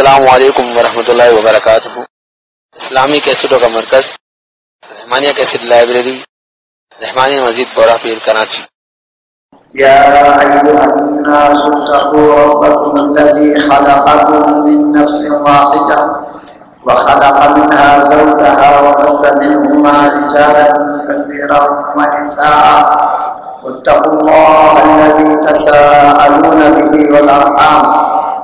السلام علیکم ورحمۃ اللہ وبرکاتہ۔ اسلامی کیسٹوں کا مرکز، رحمانیہ کیسٹ لائبریری، رحمانیہ مسجد بورا پیر کراچی۔ يا أيها الناس اتقوا ربكم الذي خلقكم من نفس واحدة وخلق منها زوجها وبث منهما رجالا كثيرا ونساء۔ واتقوا الله الذي تساءلون به والأرحام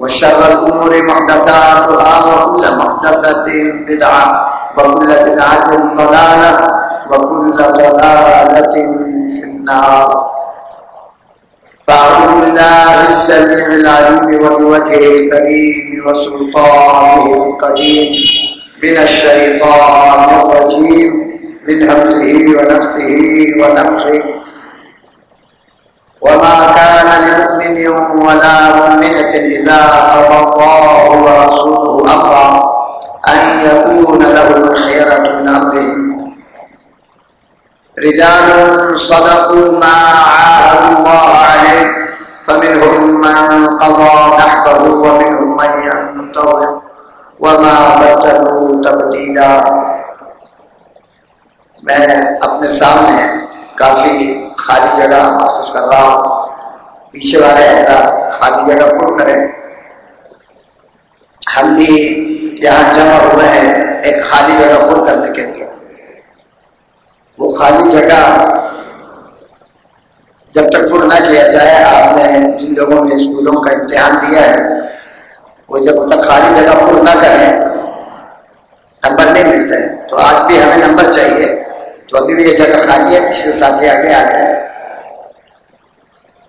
وشر الأمور محدثاتها وكل محدثة بدعة وكل بدعة ضلالة وكل ضلالة في النار. فأعوذ بالله السميع العليم وبوجهه الكريم وسلطانه القديم من الشيطان الرجيم من همزه ونفسه ونفخه وما كان لمؤمن ولا مؤمنة إذا قضى الله ورسوله أمرا أن يكون لهم الخيرة من أمرهم رجال صدقوا ما عاهدوا الله عليه، فمنهم من قضى نحبه ومنهم من ينتظر، وما بدلوا تبديلا. میں اپنے سامنے کافی خالی جگہ محسوس کر رہا ہوں۔ پیچھے والے ایسا خالی جگہ پر کریں ہم بھی یہاں جمع ہوئے ہیں ایک خالی جگہ پر کرنے کے لیے۔ وہ خالی جگہ جب تک پر نہ کیا جائے، آپ نے جن لوگوں نے اسکولوں کا امتحان دیا ہے، وہ جب تک خالی جگہ پر نہ کریں، نمبر نہیں ملتے۔ تو آج بھی ہمیں نمبر چاہیے۔ تو ابھی بھی یہ جگہ خالی ہے، پچھلے ساتھی آگے آ گئے۔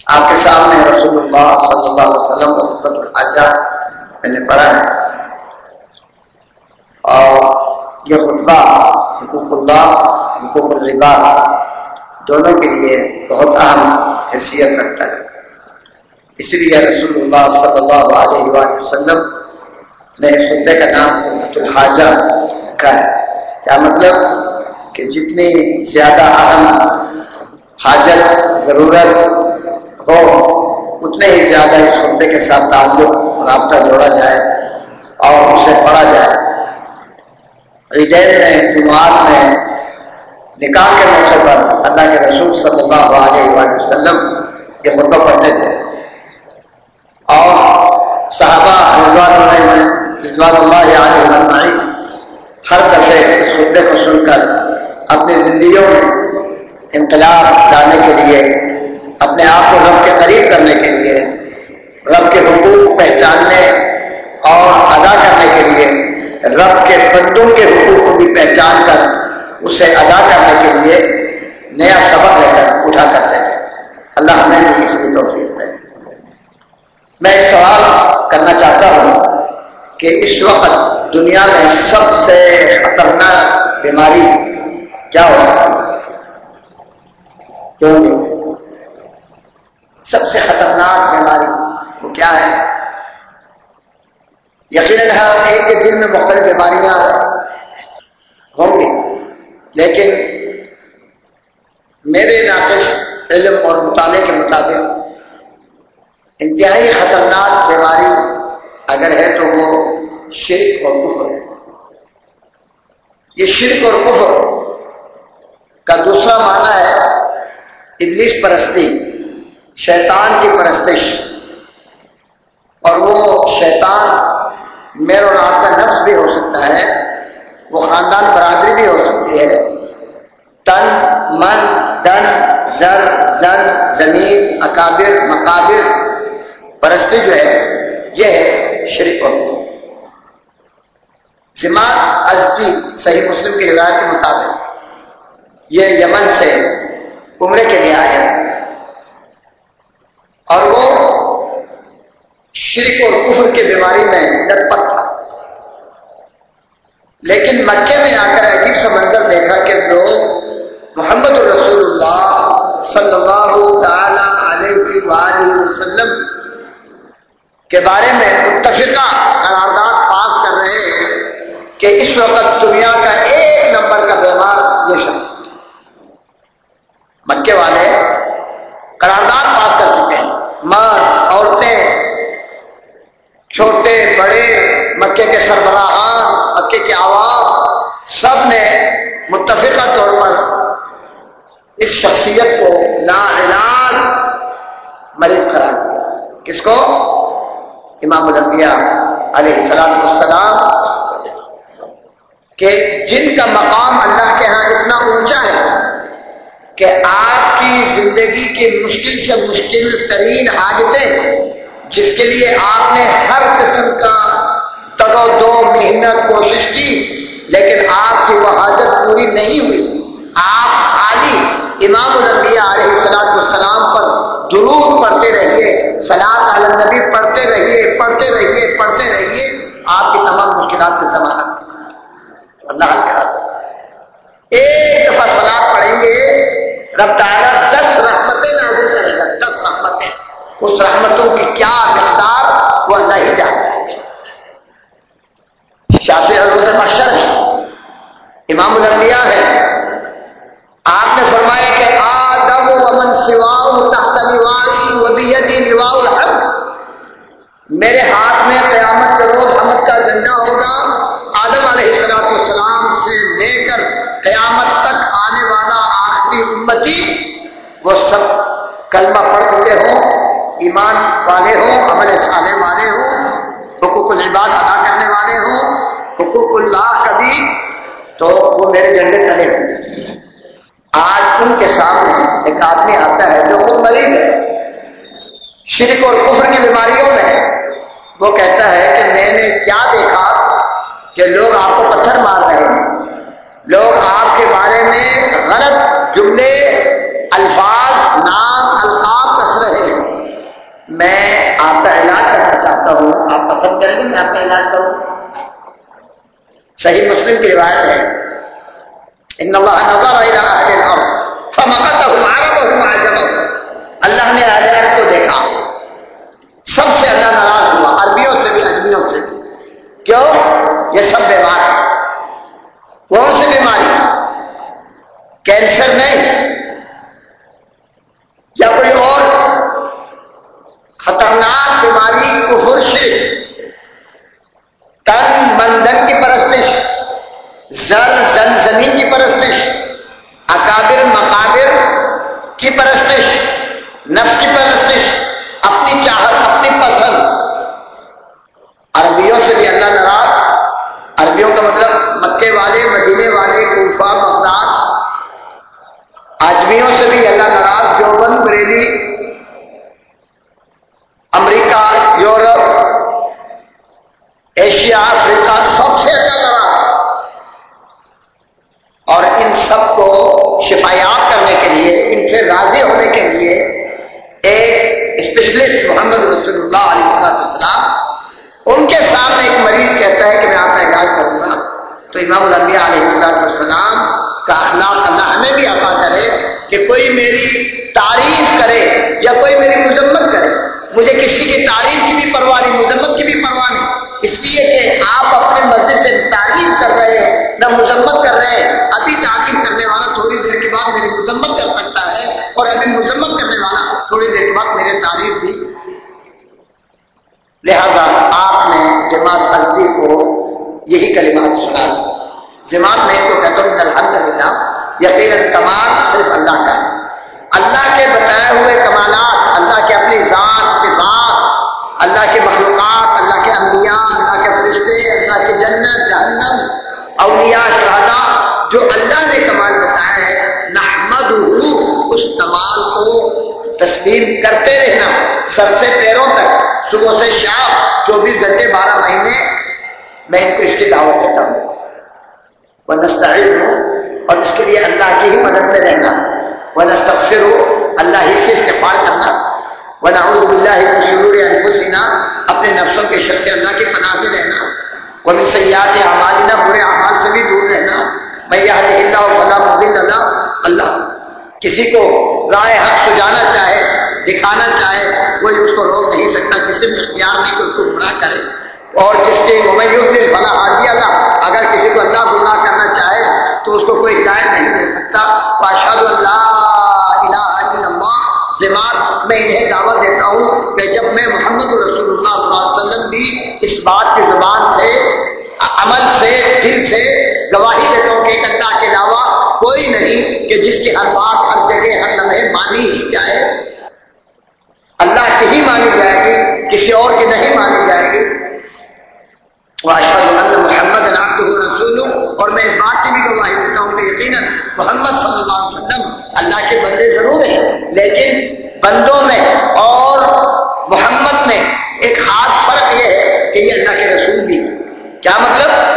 آپ کے سامنے رسول اللہ صلی اللہ علیہ وسلم کا خطبت الحاجہ میں نے پڑھا ہے۔ اور یہ خطبہ حقوق اللہ، حقوق الربا دونوں کے لیے بہت اہم حیثیت رکھتا ہے۔ اس لیے رسول اللہ صلی اللہ علیہ وآلہ وسلم نے اس خطبے کا نام خطبت الحاجہ رکھا ہے۔ کیا مطلب؟ کہ جتنی زیادہ اہم حاجت، ضرورت ہو، اتنے ہی زیادہ اس خطبے کے ساتھ تعلق رابطہ جوڑا جائے اور اسے پڑھا جائے۔ عیدین میں جماعت میں، نکاح کے موقع پر اللہ کے رسول صلی اللہ علیہ وآلہ وسلم یہ خطبہ پڑھتے تھے۔ اور صحابہ رضوان رضوان اللہ علیہ وسلم، ہر دفعے اس خطبے کو سن کر اپنی زندگیوں میں انقلاب لانے کے لیے، اپنے آپ کو رب کے قریب کرنے کے لیے، رب کے حقوق پہچاننے اور ادا کرنے کے لیے، رب کے بندوں کے حقوق کو بھی پہچان کر اسے ادا کرنے کے لیے نیا سبق لے کر اٹھا کرتے تھے اللہ ہمیں بھی اس کی توفیق ہے میں ایک سوال کرنا چاہتا ہوں کہ اس وقت دنیا میں سب سے خطرناک بیماری کیا ہو سکتی کیوں سب سے خطرناک بیماری وہ کیا ہے یقیناً ہر ایک کے دل میں مختلف بیماریاں ہوں گی لیکن میرے ناقص علم اور مطالعے کے مطابق انتہائی خطرناک بیماری اگر ہے تو وہ شرک اور کفر ہے یہ شرک اور کفر کا دوسرا معنی ہے ابلیس پرستی، شیطان کی پرستش۔ اور وہ شیطان میر اور آپ کا نفس بھی ہو سکتا ہے، وہ خاندان برادری بھی ہو سکتی ہے۔ تن، من، دن، زر زر زمین، اکابر، مقابر۔ پرستی جو ہے، یہ ہے شریف اور جماعت ازدی صحیح مسلم کی روایت کے مطابق۔ یہ یمن سے عمرے کے لیے آیا۔ اور وہ شرک اور کفر کی بیماری میں لٹ تھا۔ لیکن مکے میں آ کر عجیب سا منظر دیکھا کہ لوگ محمد الرسول اللہ صلی اللہ تعالی علیہ وآلہ وسلم کے بارے میں متفقہ قرارداد پاس کر رہے ہیں کہ اس وقت دنیا کا ایک نمبر کا بیمار یہ شخص مکے والے قرارداد پاس کر چکے ہیں۔ مرد عورتیں، چھوٹے، بڑے، مکے کے سربراہان، مکے کے عوام، سب نے متفقہ طور پر اس شخصیت کو لا علاج مریض قرار دیا۔ کس کو؟ امام الانبیاء علیہ السلام السلام کہ جن کا مقام اللہ کے ہاں اتنا اونچا ہے کہ آپ کی زندگی کی مشکل سے مشکل ترین حاجتیں، جس کے لیے آپ نے ہر قسم کا تگو دو محنت کوشش کی، لیکن آپ کی وہ حاجت پوری نہیں ہوئی۔ آپ خالی امام الانبیاء علیہ السلام السلام پر درود پڑھتے رہیے سلاد النبی پڑھتے رہیے پڑھتے رہیے پڑھتے رہیے، آپ کی تمام مشکلات کی ضمانت اللہ کے ایک دفعہ سلاد پڑھیں گے رب تعالیٰ دس رحمتیں نازل کرے گا، دس رحمتیں۔ اس رحمتوں کی کیا مقدار؟ وہ اللہ ہی جانتا ہے۔ شافی روز محشر ہے امام الانبیاء ہے آپ نے فرمایا کہ کلمہ پڑھ چکے ہوں، ایمان والے ہوں، عمل صالح والے ہوں، حقوق العباد ادا کرنے والے ہوں، حقوق اللہ کبھی تو وہ میرے جھنڈے تلے ہوں۔ آج ان کے سامنے ایک آدمی آتا ہے جو خود مریض ہے۔ شرک اور کفر کی بیماریوں میں وہ کہتا ہے کہ میں نے کیا دیکھا کہ لوگ آپ کو پتھر مار رہے ہیں۔ لوگ آپ کے بارے میں غلط جملے، الفاظ میں آپ کا علاج کرنا چاہتا ہوں. آپ پسند کریں گے، میں آپ کا علاج کروں. صحیح مسلم کی روایت ہے، ان اللہ نظر الى اہل الارض فمقتهم عربهم عجمهم اللہ نے اہل کو سر سے پیروں تک، صبح سے شام، چوبیس گھنٹے، بارہ مہینے میں ان کو اس کی دعوت دیتا ہوں۔ وہ نستعین ہوں اور اس کے لیے اللہ کی ہی مدد میں رہنا۔ ونستغفر، اللہ ہی سے استغفار کرنا۔ ونعوذ باللہ من شرور انفسنا اپنے نفسوں کے شر سے اللہ کے پناہ میں رہنا۔ وہ ومن سیئات اعمالنا برے اعمال میں یہ اللہ فلاں اللہ اللہ، کسی کو رائے حق سجانا چاہے دکھانا چاہے، کوئی اس کو روک نہیں سکتا کسی میں اختیار نہیں کہ اس کو گمراہ کرے۔ اور جس کے دل فلاں حاضی اللہ، اگر کسی کو اللہ گمراہ کرنا چاہے، تو اس کو کوئی ہدایت نہیں دے سکتا۔ پاشاد اللہ الہ زمات میں انہیں دعوت دیتا ہوں کہ جب میں محمد رسول اللہ صلی اللہ علیہ وسلم بھی اس بات کی زبان سے، عمل سے، دل سے گواہی دیتا ہوں کہ ایک اللہ کے علاوہ کوئی نہیں کہ جس کی ہر بات، ہر جگہ، ہر لمحے مانی ہی جائے اللہ کی ہی مانی جائے گی، کسی اور کی نہیں مانی جائے گی۔ محمد رسول اور میں اس بات کی بھی گواہی دیتا ہوں کہ یقیناً محمد صلی اللہ علیہ وسلم اللہ کے بندے ضرور ہیں، لیکن بندوں میں اور محمد میں ایک خاص فرق یہ ہے کہ یہ اللہ کے رسول بھی۔ کیا مطلب؟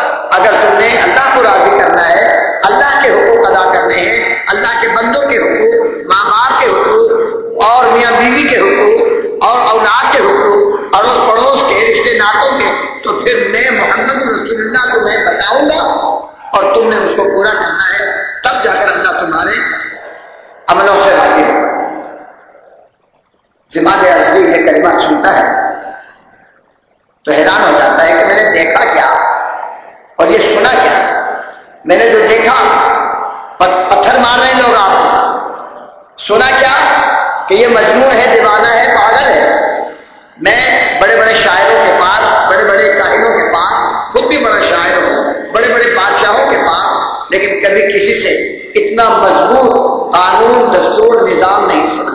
پھر میں محمد رسول اللہ کو میں بتاؤں گا اور تم نے اس کو پورا کرنا ہے، تب جا کر اللہ تمہارے عملوں سے راضی ہو۔ ذمہ اصلی یہ کلمہ سنتا ہے تو حیران ہو جاتا ہے کہ میں نے دیکھا کیا اور یہ سنا کیا۔ میں نے جو دیکھا پتھر مار رہے لوگ آپ۔ سنا کیا کہ یہ مجنون ہے کسی سے اتنا مضبوط قانون، دستور، نظام نہیں سنا۔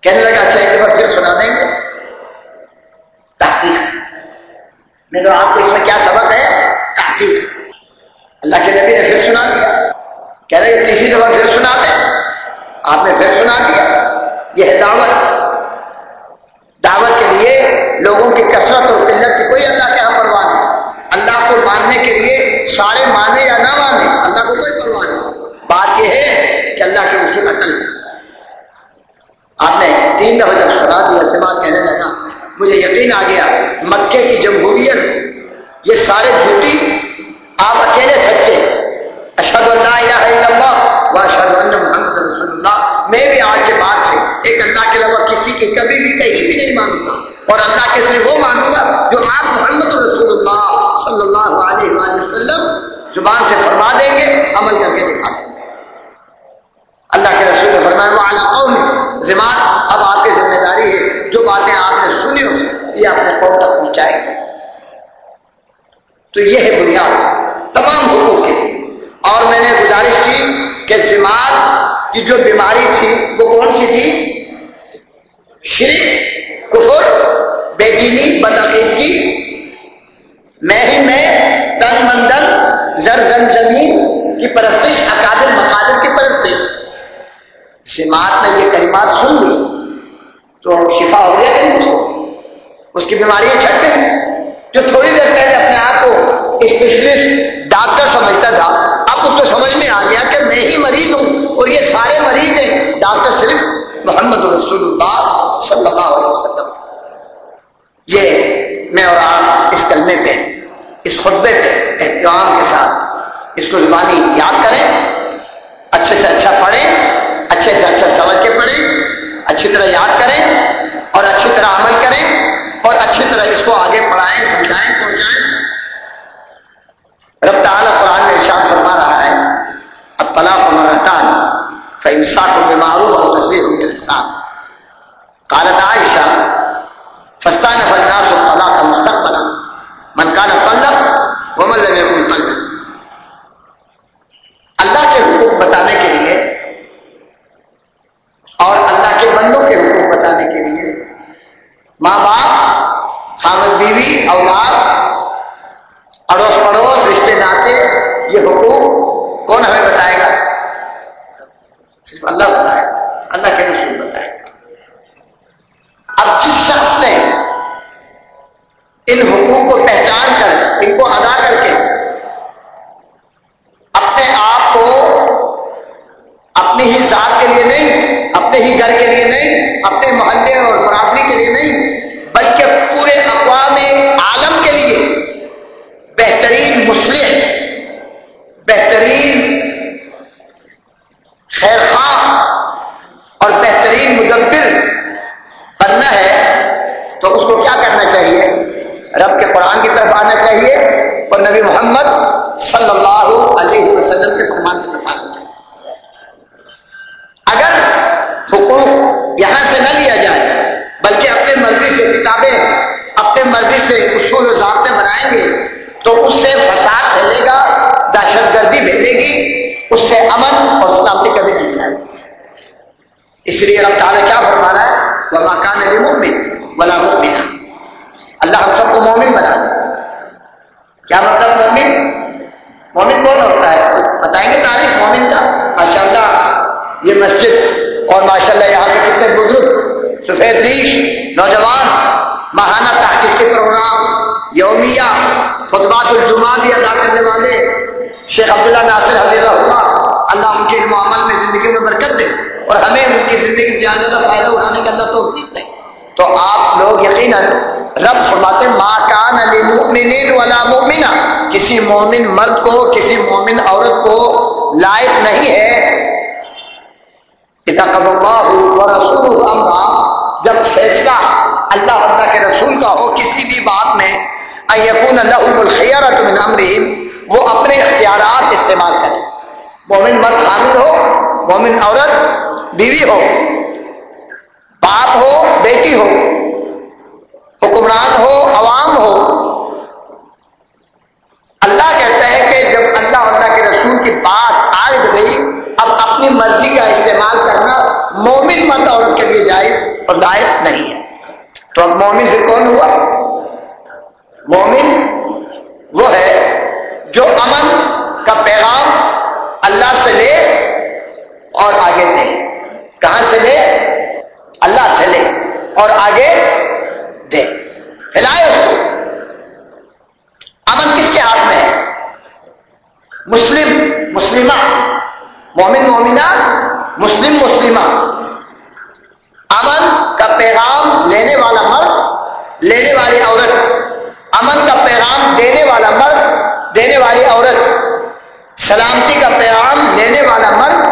کہنے لگا اچھا ایک بار پھر سنا دیں گے۔ تحقیق۔ میں نے آپ کو اس میں کیا سبق ہے؟ تحقیق۔ اللہ کے نبی نے پھر سنا دیا۔ کہہ رہے، تیسری دفعہ پھر سنا دیں۔ آپ نے پھر سنا دیا۔ یہ ہے دعوت۔ دعوت کے لیے لوگوں کی کثرت اور قلت کی کوئی اللہ کے یہاں پرواہ نہیں اللہ کو ماننے کے لیے سارے مانے یا نہ مانے، اللہ کو کوئی پرواہ نہیں۔ بات یہ ہے کہ اللہ کے اصول عقل آپ نے تین دفعہ جب سنا دیا سے کہنے لگا، مجھے یقین آ گیا، مکے کی جمہوریت، یہ سارے جھوٹی آپ اکیلے سچے اشد اللہ الہ الا اللہ و اشد اللہ محمد رسول اللہ۔ میں بھی آج کے بعد سے ایک اللہ کے علاوہ کسی کی کبھی بھی کہیں بھی نہیں مانوں گا۔ اور اللہ کے صرف وہ مانوں گا جو آپ محمد رسول اللہ صلی اللہ علیہ وآلہ وسلم زبان سے فرما دیں گے، عمل کر کے دکھا دیں گے۔ اللہ کے رسول نے فرمایا، وہ اعلیٰ قوم زمان اب آپ کی ذمہ داری ہے، جو باتیں آپ نے سنی ہو یہ اپنے قوم تک پہنچائے گی تو یہ ہے بنیاد تمام حقوق کے اور میں نے گزارش کی کہ دماغ کی جو بیماری تھی، وہ کون سی تھی؟ شرک کفر، بے دینی، بدعقیدگی۔ میں ہی میں تن مندن زر زن زمین کی پرستش اکادر مقادر کی پرستش۔ سماعت نے یہ کلمات سن لی، تو شفا ہو گیا کہ اس کی بیماریاں چھٹ گئی جو تھوڑی دیر پہلے اپنے آپ کو اسپیشلسٹ ڈاکٹر سمجھتا تھا، اب اس کو سمجھ میں آ گیا کہ میں ہی مریض ہوں اور یہ سارے مریض ہیں۔ ڈاکٹر صرف محمد رسول اللہ۔ صلی اللہ علیہ وسلم۔ یہ میں اور آپ اس کلمے پہ، اس خطبے پہ احترام کے ساتھ اس کو زبانی یاد کریں، اچھے سے اچھا پڑھیں، اچھے سے اچھا سمجھ کے پڑھیں، اچھی طرح یاد کریں اور اچھی طرح عمل کریں اور اچھی طرح اس کو آگے پڑھائیں، سمجھائیں پہنچائیں رب تعالیٰ قرآن میں ارشاد فرما رہا ہے اطلاع مرتان فمسا کو بیمارو اور تصویر ہوں احسان قالت عائشہ فستان فناس و طلاق کا من کان طلب ومن لم يكن طلب اللہ کے حقوق بتانے کے لیے اور اللہ کے بندوں کے حقوق بتانے کے لیے ماں باپ، خامد بیوی، اولاد، اڑوس پڑوس، رشتے ناتے یہ حقوق کون ہمیں بتائے گا؟ صرف اللہ بتائے گا۔ ان حقوق کو پہچان کر، ان کو ادا کر کے اپنے آپ کو اپنی ہی ذات کے لیے نہیں، اپنے ہی گھر کے لیے نہیں، اپنے محلے اور برادری کے لیے نہیں، بلکہ پورے اقوام عالم کے لیے۔ بہترین مسلم بہترین بلکہ قرآن کی طرف آنا چاہیے اور نبی محمد صلی اللہ علیہ وسلم کے فرمان کی طرف آنا چاہیے۔ اگر حقوق یہاں سے نہ لیا جائے، بلکہ اپنے مرضی سے کتابیں اپنے مرضی سے اصول و ضابطے بنائیں گے، تو اس سے فساد پھیلے گا، دہشت گردی بھیجے گی، اس سے امن اور سلامتی کبھی نہیں جائے اس لیے رب تعالیٰ کیا فرما رہا ہے؟ وہ مکان علی مومن بلا مومن اللہ ہم سب کو مومن بنا دے۔ کیا مطلب مومن؟ مومن کون ہوتا ہے؟ بتائیں گے تاریخ مومن کا۔ ماشاء اللہ یہ مسجد اور ماشاء اللہ یہاں پہ کتنے بزرگ، سفید ریش، نوجوان، ماہانہ تحقیقی پروگرام، یومیہ، خطبات الجمعہ بھی ادا کرنے والے۔ شیخ عبداللہ ناصر حضی اللہ اللہ ان کے علم عمل میں زندگی میں برکت دے اور ہمیں ان کی زندگی زیادہ فائدہ اٹھانے کا اللہ توفیق دے۔ تو آپ لوگ یقیناً رب فرماتے ماں کان علی مؤمنین ولا مؤمنہ. کسی مومن مرد کو، کسی مومن عورت کو لائق نہیں ہے۔ اتقب اللہ رسول امرا جب فیصلہ اللہ اللہ کے رسول کا ہو کسی بھی بات میں ایقون اللہ الخیرت من امرہم، وہ اپنے اختیارات استعمال کریں۔ مومن مرد حامل ہو، مومن عورت بیوی ہو، باپ ہو، بیٹی ہو حکمران ہو، عوام ہو۔ اللہ کہتا ہے کہ جب اللہ اللہ کے رسول کی بات آ گئی، اب اپنی مرضی کا استعمال کرنا مومن مرد عورت کے لیے جائز اور لائق نہیں ہے۔ تو اب مومن پھر کون ہوا؟ مومن وہ ہے جو امن کا پیغام اللہ سے لے اور آگے دے۔ کہاں سے لے؟ اللہ سے لے۔ اور آگے دے۔ ہلائے امن کس کے ہاتھ میں ہے مسلم، مسلمہ۔ مومن، مومنہ، مسلم، مسلمہ۔ امن کا پیغام لینے والا مرد، لینے والی عورت۔ امن کا پیغام دینے والا مرد، دینے والی عورت۔ سلامتی کا پیغام لینے والا مرد،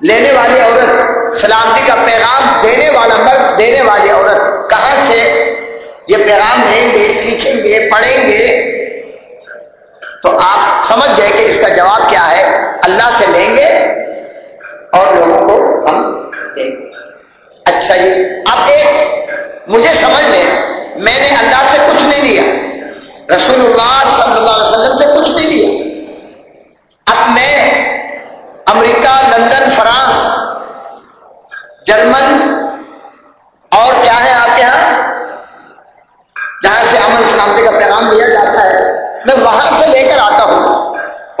لینے والی عورت۔ سلامتی کا پیغام دینے والا مرد، دینے والی عورت۔ کہاں سے یہ پیغام لیں گے، سیکھیں گے، پڑھیں گے۔ تو آپ سمجھ گئے کہ اس کا جواب کیا ہے؟ اللہ سے لیں گے اور لوگوں کو ہم دیں گے۔ اچھا جی اب ایک مجھے سمجھ لیں میں نے اللہ سے کچھ نہیں لیا۔ رسول اللہ صلی اللہ علیہ وسلم سے کچھ نہیں لیا۔ اب میں امریکہ، لندن، فرانس، جرمن اور کیا ہے آپ کے یہاں جہاں سے امن سلامتی کا پیغام دیا جاتا ہے۔ میں وہاں سے لے کر آتا ہوں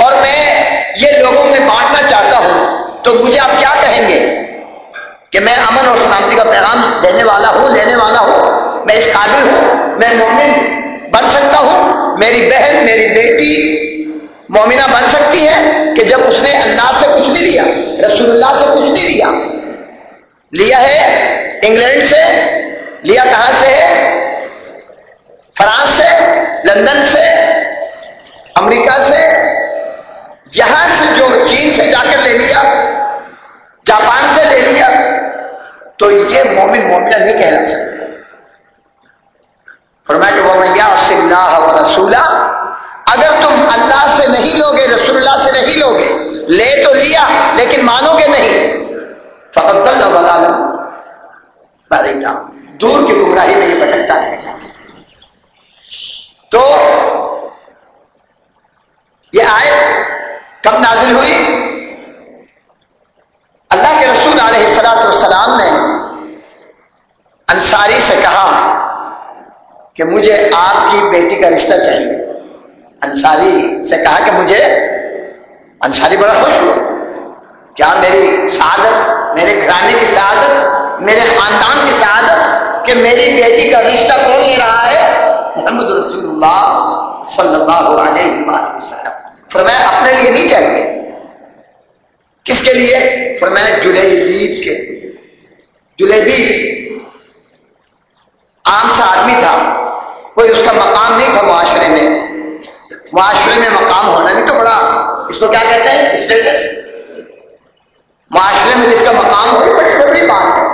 اور میں یہ لوگوں میں بانٹنا چاہتا ہوں۔ تو مجھے آپ کیا کہیں گے؟ کہ میں امن اور سلامتی کا پیغام دینے والا ہوں، لینے والا ہوں۔ میں اس قابل ہوں، میں مومن بن سکتا ہوں۔ میری بہن، میری بیٹی مومنہ بن سکتی ہے کہ جب اس نے اللہ سے کچھ نہیں لیا، رسول اللہ سے کچھ نہیں لیا۔ لیا ہے انگلینڈ سے، لیا کہاں سے ہے؟ فرانس سے، لندن سے، امریکہ سے، یہاں سے جو چین سے جا کر لے لیا، جاپان سے لے لیا، تو یہ مومن مومنہ نہیں کہلا سکتا۔ فرمایا کہ وہ اللہ و رسولہ اگر تم اللہ سے نہیں لوگے، رسول اللہ سے نہیں لوگے، لے تو لیا، لیکن مانو گے نہیں فقط اللہ باریکا دور کی گمراہی میں یہ بھٹکتا رہے گا تو یہ آئے کب نازل ہوئی؟ اللہ کے رسول علیہ السلاط والسلام نے انصاری سے کہا کہ مجھے آپ کی بیٹی کا رشتہ چاہیے۔ انصاری سے کہا کہ مجھے انصاری بڑا خوش ہوا۔ کیا میری سعادت، میرے گھرانے کی سعادت، میرے خاندان کی سعادت کہ میری بیٹی کا رشتہ کون لے رہا ہے؟ محمد رسول اللہ صلی اللہ علیہ وآلہ وسلم۔ فرمایا، اپنے لیے نہیں چاہیے۔ کس کے لیے؟ فرمایا، جلیبیب کے جلیبیب، عام سا آدمی تھا۔ کوئی اس کا مقام نہیں تھا معاشرے میں۔ معاشرے میں مقام ہونا بھی تو بڑا۔ اس کو کیا کہتے ہیں؟ اسٹیٹس معاشرے میں جس کا مقام ہو بڑی بڑی بات ہے۔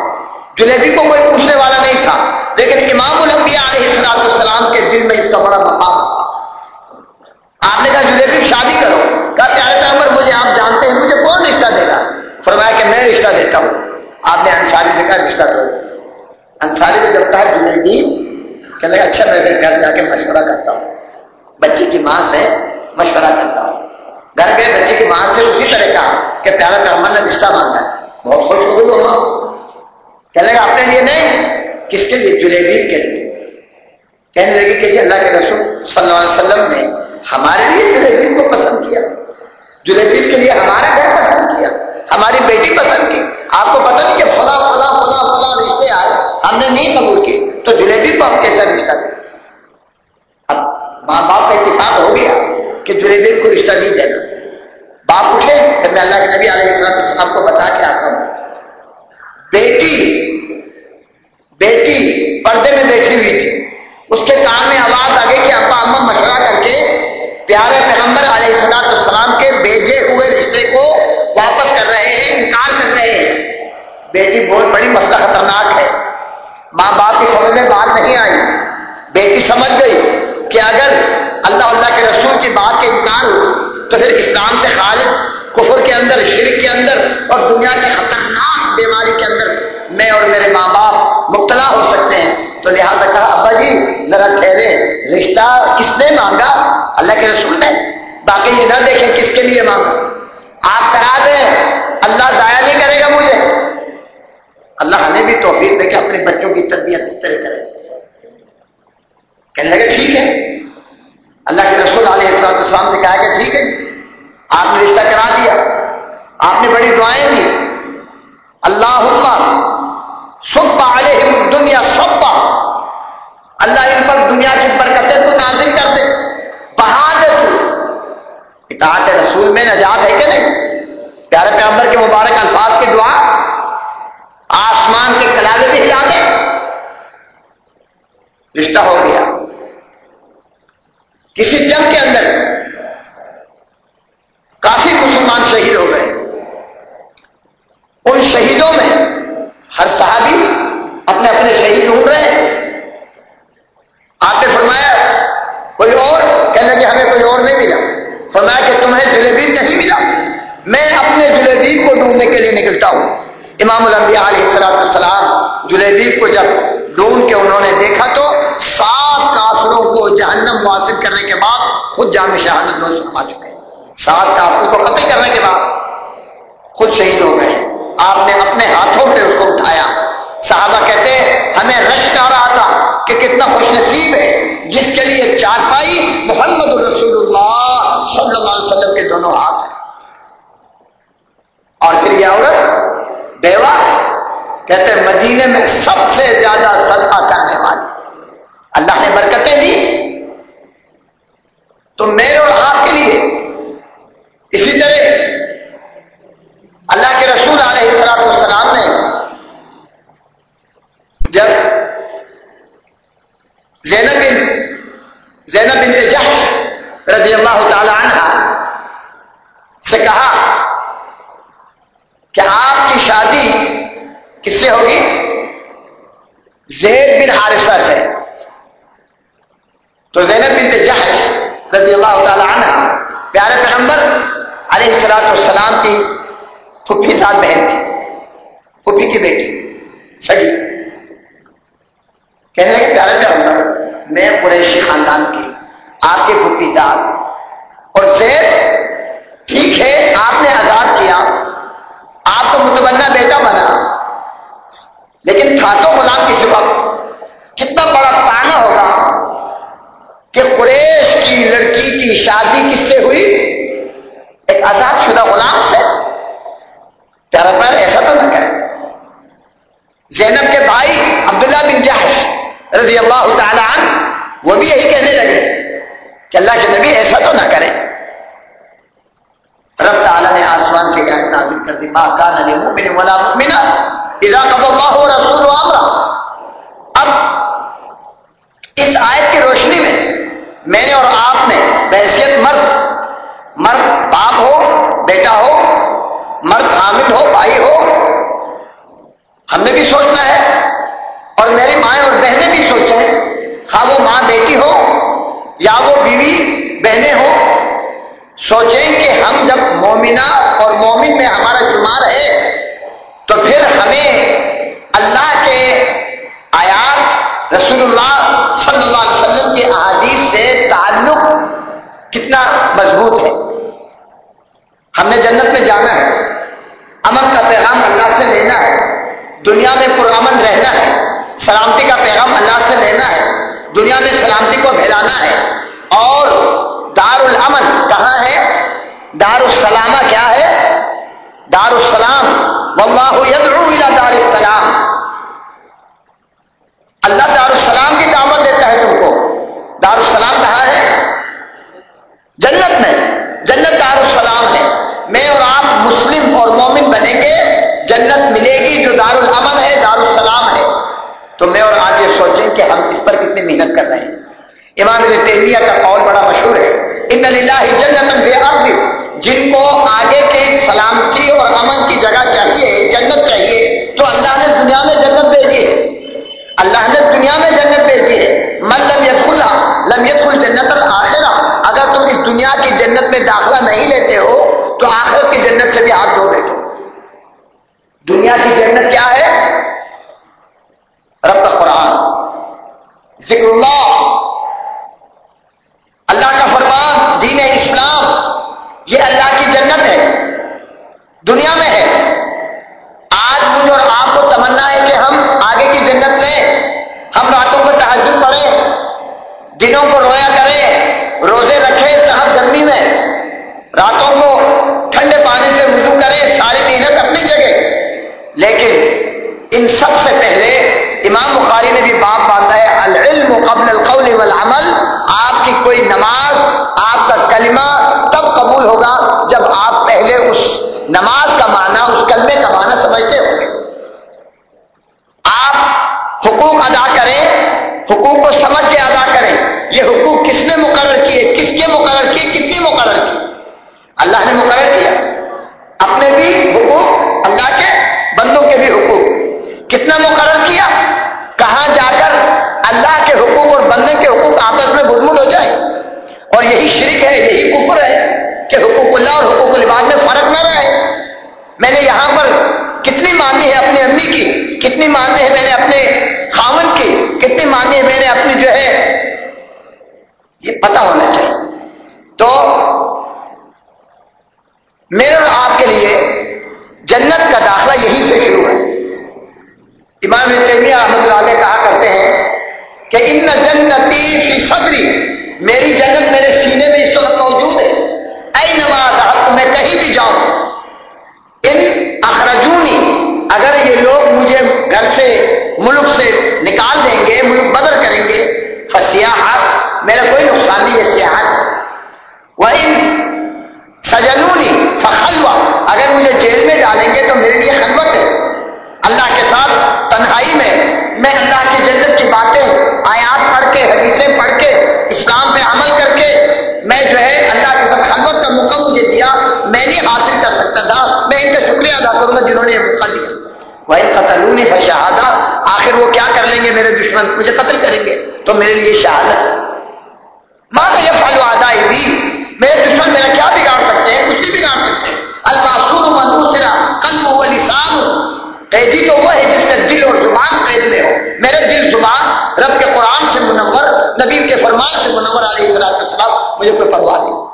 جلیبی کو کوئی پوچھنے والا نہیں تھا۔ لیکن امام الانبیاء علیہ السلام السلام کے دل میں اس کا بڑا مقام تھا۔ آپ نے کہا، جلیبی، شادی کرو۔ کہا، پیارے پیغمبر، مجھے آپ جانتے ہیں، مجھے کون رشتہ دے گا؟ فرمایا کہ میں رشتہ دیتا ہوں۔ آپ نے انصاری سے کہا، رشتہ دو۔ انصاری کو جب کہا، جلیبی، کہنے لگا اچھا میں پھر گھر جا کے مشورہ کرتا ہوں۔ بچی کی ماں سے مشورہ کرتا ہوں۔ گھر گئے بچے کی ماں سے اسی طرح کہا کہ پیارا پیغمبر نے رشتہ مانگا۔ ہے بہت خوش ہو ہوگا کہنے لگا، اپنے لیے نہیں کس کے لیے جلیبی کے لیے کہنے لگی کہ جی اللہ کے رسول صلی اللہ علیہ وسلم نے ہمارے لیے جلیبی کو پسند کیا۔ جلیبی کے لیے ہمارا گھر پسند کیا۔ ہماری بیٹی پسند کی۔ آپ کو پتہ نہیں کہ فلاں فلاں فلاں فلاں رشتے آئے ہم نے نہیں قبول کی تو جلیبی کو ہم کیسا رشتہ دیں؟ اب ماں باپ کا اتفاق ہو گیا کہ جلیبی کو رشتہ نہیں دینا۔ باپ اٹھے پھر میں اللہ کے نبی علیہ السلام کو بتا کے آتا ہوں۔ بیٹی بیٹی پردے میں بیٹھی ہوئی تھی۔ اس کے کان میں آواز آ گئی کہ ابا اما مشورہ کر کے پیارے پیغمبر علیہ السلام السلام کے بیجے ہوئے رشتے کو واپس کر رہے ہیں، انکار کر رہے ہیں۔ بیٹی بہت بڑی مسئلہ خطرناک ہے۔ ماں باپ کی سمجھ میں بات نہیں آئی۔ بیٹی سمجھ گئی کہ اگر اللہ اللہ کے رسول کی بات کے انکار ہو تو پھر اسلام سے خارج کفر کے اندر، شرک کے اندر اور دنیا کی خطرناک بیماری کے اندر میں اور میرے ماں باپ مبتلا ہو سکتے ہیں۔ تو لہٰذا کہا، ابا جی ذرا ٹھہرے۔ رشتہ کس نے مانگا؟ اللہ کے رسول نے۔ باقی یہ نہ دیکھیں کس کے لیے مانگا۔ آپ کرا دیں۔ اللہ ضائع نہیں کرے گا مجھے۔ اللہ ہمیں بھی توفیق دے کہ اپنے بچوں کی تربیت کس طرح کرے۔ کہنے لگے، ٹھیک ہے۔ اللہ کے رسول علیہ السلام سے کہا کہ ٹھیک ہے۔ آپ نے رشتہ کرا دیا۔ آپ نے بڑی دعائیں دی۔ اللہ سب علیہ دنیا سب اللہ ان پر دنیا کی برکتیں تو نازل کر دے۔ بہا دے تو۔ اطاعت رسول میں نجات ہے کہ نہیں؟ پیارے پیغمبر کے مبارک الفاظ کی دعا۔ آسمان کے کلالے بھی ہلا دے۔ رشتہ ہو گیا۔ کسی جنگ کے اندر کافی مسلمان شہید ہو گئے۔ ان شہیدوں میں ہر صحابی اپنے اپنے شہید ڈھونڈ رہے ہیں۔ آپ نے فرمایا، کوئی اور کہنے کہ ہمیں کوئی اور نہیں ملا۔ فرمایا کہ تمہیں جلیبی نہیں ملا۔ میں اپنے جلیبی کو ڈھونڈنے کے لیے نکلتا ہوں۔ امام الانبیاء علیہ السلام السلام جلیبی کو جب ڈھونڈ کے انہوں نے دیکھا تو سات کافروں کو جہنم واصل کرنے کے بعد خود جامع شہادت نوش فرما چکے سات کافروں کو قتل کرنے کے بعد خود شہید ہو گئے۔ آپ نے اپنے ہاتھوں پہ اس کو اٹھایا۔ صحابہ کہتے ہمیں رشک آ رہا تھا کہ کتنا خوش نصیب ہے۔ جس کے لیے چارپائی محمد رسول اللہ صلی اللہ علیہ وسلم کے دونوں ہاتھ ہیں۔ اور پھر یہ عورت بیوہ کہتے مدینے میں سب سے زیادہ صدقہ کرنے والی۔ اللہ نے برکتیں دی۔ تو میرے اور آپ کے لیے اسی طرح اللہ کے رسول علیہ السلام السلام نے جب زینب بن زینب بن جحش رضی اللہ تعالی عنہ سے کہا کہ آپ کی شادی کس سے ہوگی؟ زید بن حارثہ سے۔ تو زینب بن جحش رضی اللہ تعالی عنہ پیارے پیغمبر، علیہ السلام السلام کی پھپھی ساتھ بہن تھی، پھپھی کی بیٹی سگی کہنے لگے، پیارے پیغمبر، میں قریشی خاندان کی آپ کے پھپھی ذات اور زید، ٹھیک ہے، آپ نے آزاد کیا، آپ تو متبنہ بیٹا بنا، لیکن تھا تو غلام کسی وقت کتنا بڑا تانا ہوگا کہ قریش کی لڑکی کی شادی کس سے ہوئی؟ ایک آزاد شدہ غلام سے؟ پیارا پیر ایسا تو نہ کرے۔ زینب کے بھائی عبداللہ بن جہش رضی اللہ تعالی عنہ، وہ بھی یہی کہنے لگے کہ اللہ کے نبی ایسا تو نہ کرے۔ رب تعالیٰ نے آسمان سے آیت نازل کر دی، ما کان للمؤمن ولا مؤمنہ اذا قضى الله ورسوله امرا۔ اب اس آیت کی روشنی میں میں نے اور آپ نے بحثیت مرد مرد باپ ہو بیٹا ہو مرد حامد ہو، بھائی ہو، ہم نے بھی سوچنا ہے اور میری مائیں اور بہنیں بھی سوچیں ہاں وہ ماں بیٹی ہو یا وہ بیوی، بہنیں ہو سوچیں کہ ہم جب مومنہ اور مومن میں ہمارا شمار ہے تو پھر ہمیں اللہ کے آیات رسول اللہ صلی اللہ علیہ وسلم کے احادیث سے تعلق کتنا مضبوط ہے۔ ہم نے جنت میں جانا ہے۔ امن کا پیغام اللہ سے لینا ہے۔ دنیا میں پرامن رہنا ہے۔ سلامتی کا پیغام اللہ سے لینا ہے۔ دنیا میں سلامتی کو پھیلانا ہے۔ اور دار الامن کہاں ہے؟ دار السلامہ کیا ہے؟ دار السلام واللہ یدعو الى دار السلام اللہ دار السلام کی دعوت دیتا ہے تم کو۔ دار السلام کہاں ہے؟ جنت میں۔ جنت دار السلام مومن بنیں گے، جنت ملے گی جو دار الامن ہے دار السلام ہے۔ تو میں اور آپ یہ سوچیں کہ ہم اس پر کتنی محنت کر رہے ہیں۔ امام تیمیہ کا قول بڑا مشہور ہے۔ ان اللہ جنت عرض جن کو آگے کے سلامتی اور امن کی جگہ چاہیے، جنت چاہیے، تو اللہ نے دنیا میں جنت بھیجی ہے۔ اللہ نے دنیا میں جنت بھیجی ہے۔ من لم یدخلہ، لم یدخل جنت الآخرہ اگر تم اس دنیا کی جنت میں داخلہ نہیں لیتے ہو، تو آخرت کی جنت سے بھی ہاتھ دھو بیٹھو دنیا کی جنت کیا ہے؟ رب کا قرآن۔ ذکر اللہ۔ اللہ کا فرمان، دین اسلام، یہ اللہ کی جنت ہے۔ دنیا شکریہ ادا کروں گا جنہوں نے یہ موقع دیا۔ وہ قتلونی فشہادہ آخر وہ کیا کر لیں گے میرے دشمن؟ مجھے قتل کریں گے۔ تو میرے لیے شہادت۔ ماں یہ فالو آدائی بھی میرے دشمن میرا کیا بگاڑ سکتے ہیں؟ کچھ نہیں بگاڑ سکتے۔ الماسور منوچرا قلب و لسان قیدی تو وہ ہے جس کا دل اور زبان قید میں ہو۔ میرے دل، زبان رب کے قرآن سے منور، نبی کے فرمان سے منور علیہ السلام مجھے کوئی پرواہ نہیں۔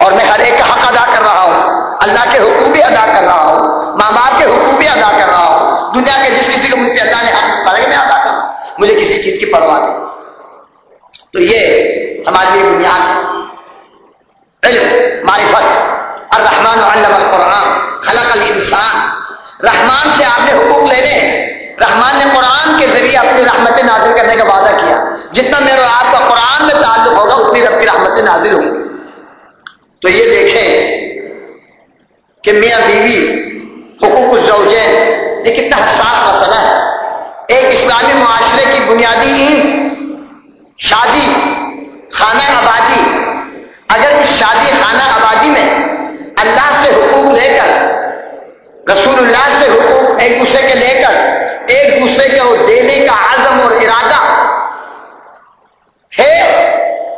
اور میں ہر ایک کا حق ادا کر رہا ہوں۔ اللہ کے حقوق بھی ادا کر رہا ہوں۔ ماں باپ کے حقوق بھی ادا کر رہا ہوں۔ دنیا کے جس کسی کو مجھے اللہ نے حق کرے میں ادا کر رہا ہوں۔ مجھے کسی چیز کی پرواہ نہیں۔ تو یہ ہمارے لیے بنیاد ہے۔ علم، معرفت۔ الرحمن علم القرآن۔ خلق الانسان۔ رحمان سے آپ نے حقوق لینے۔ ہیں رحمان نے قرآن کے ذریعے اپنی رحمت نازل کرنے کا وعدہ کیا۔ جتنا میرے آپ کا قرآن میں تعلق ہوگا، اتنی رب کی رحمت نازل ہوں گی۔ تو یہ دیکھیں کہ میاں بیوی حقوق الزوجین، یہ کتنا حساس مسئلہ ہے۔ ایک اسلامی معاشرے کی بنیادی این شادی خانہ آبادی۔ اگر اس شادی خانہ آبادی میں اللہ سے حقوق لے کر، رسول اللہ سے حقوق ایک دوسرے کے لے کر، ایک دوسرے دوسرے کو دینے کا عزم اور ارادہ ہے،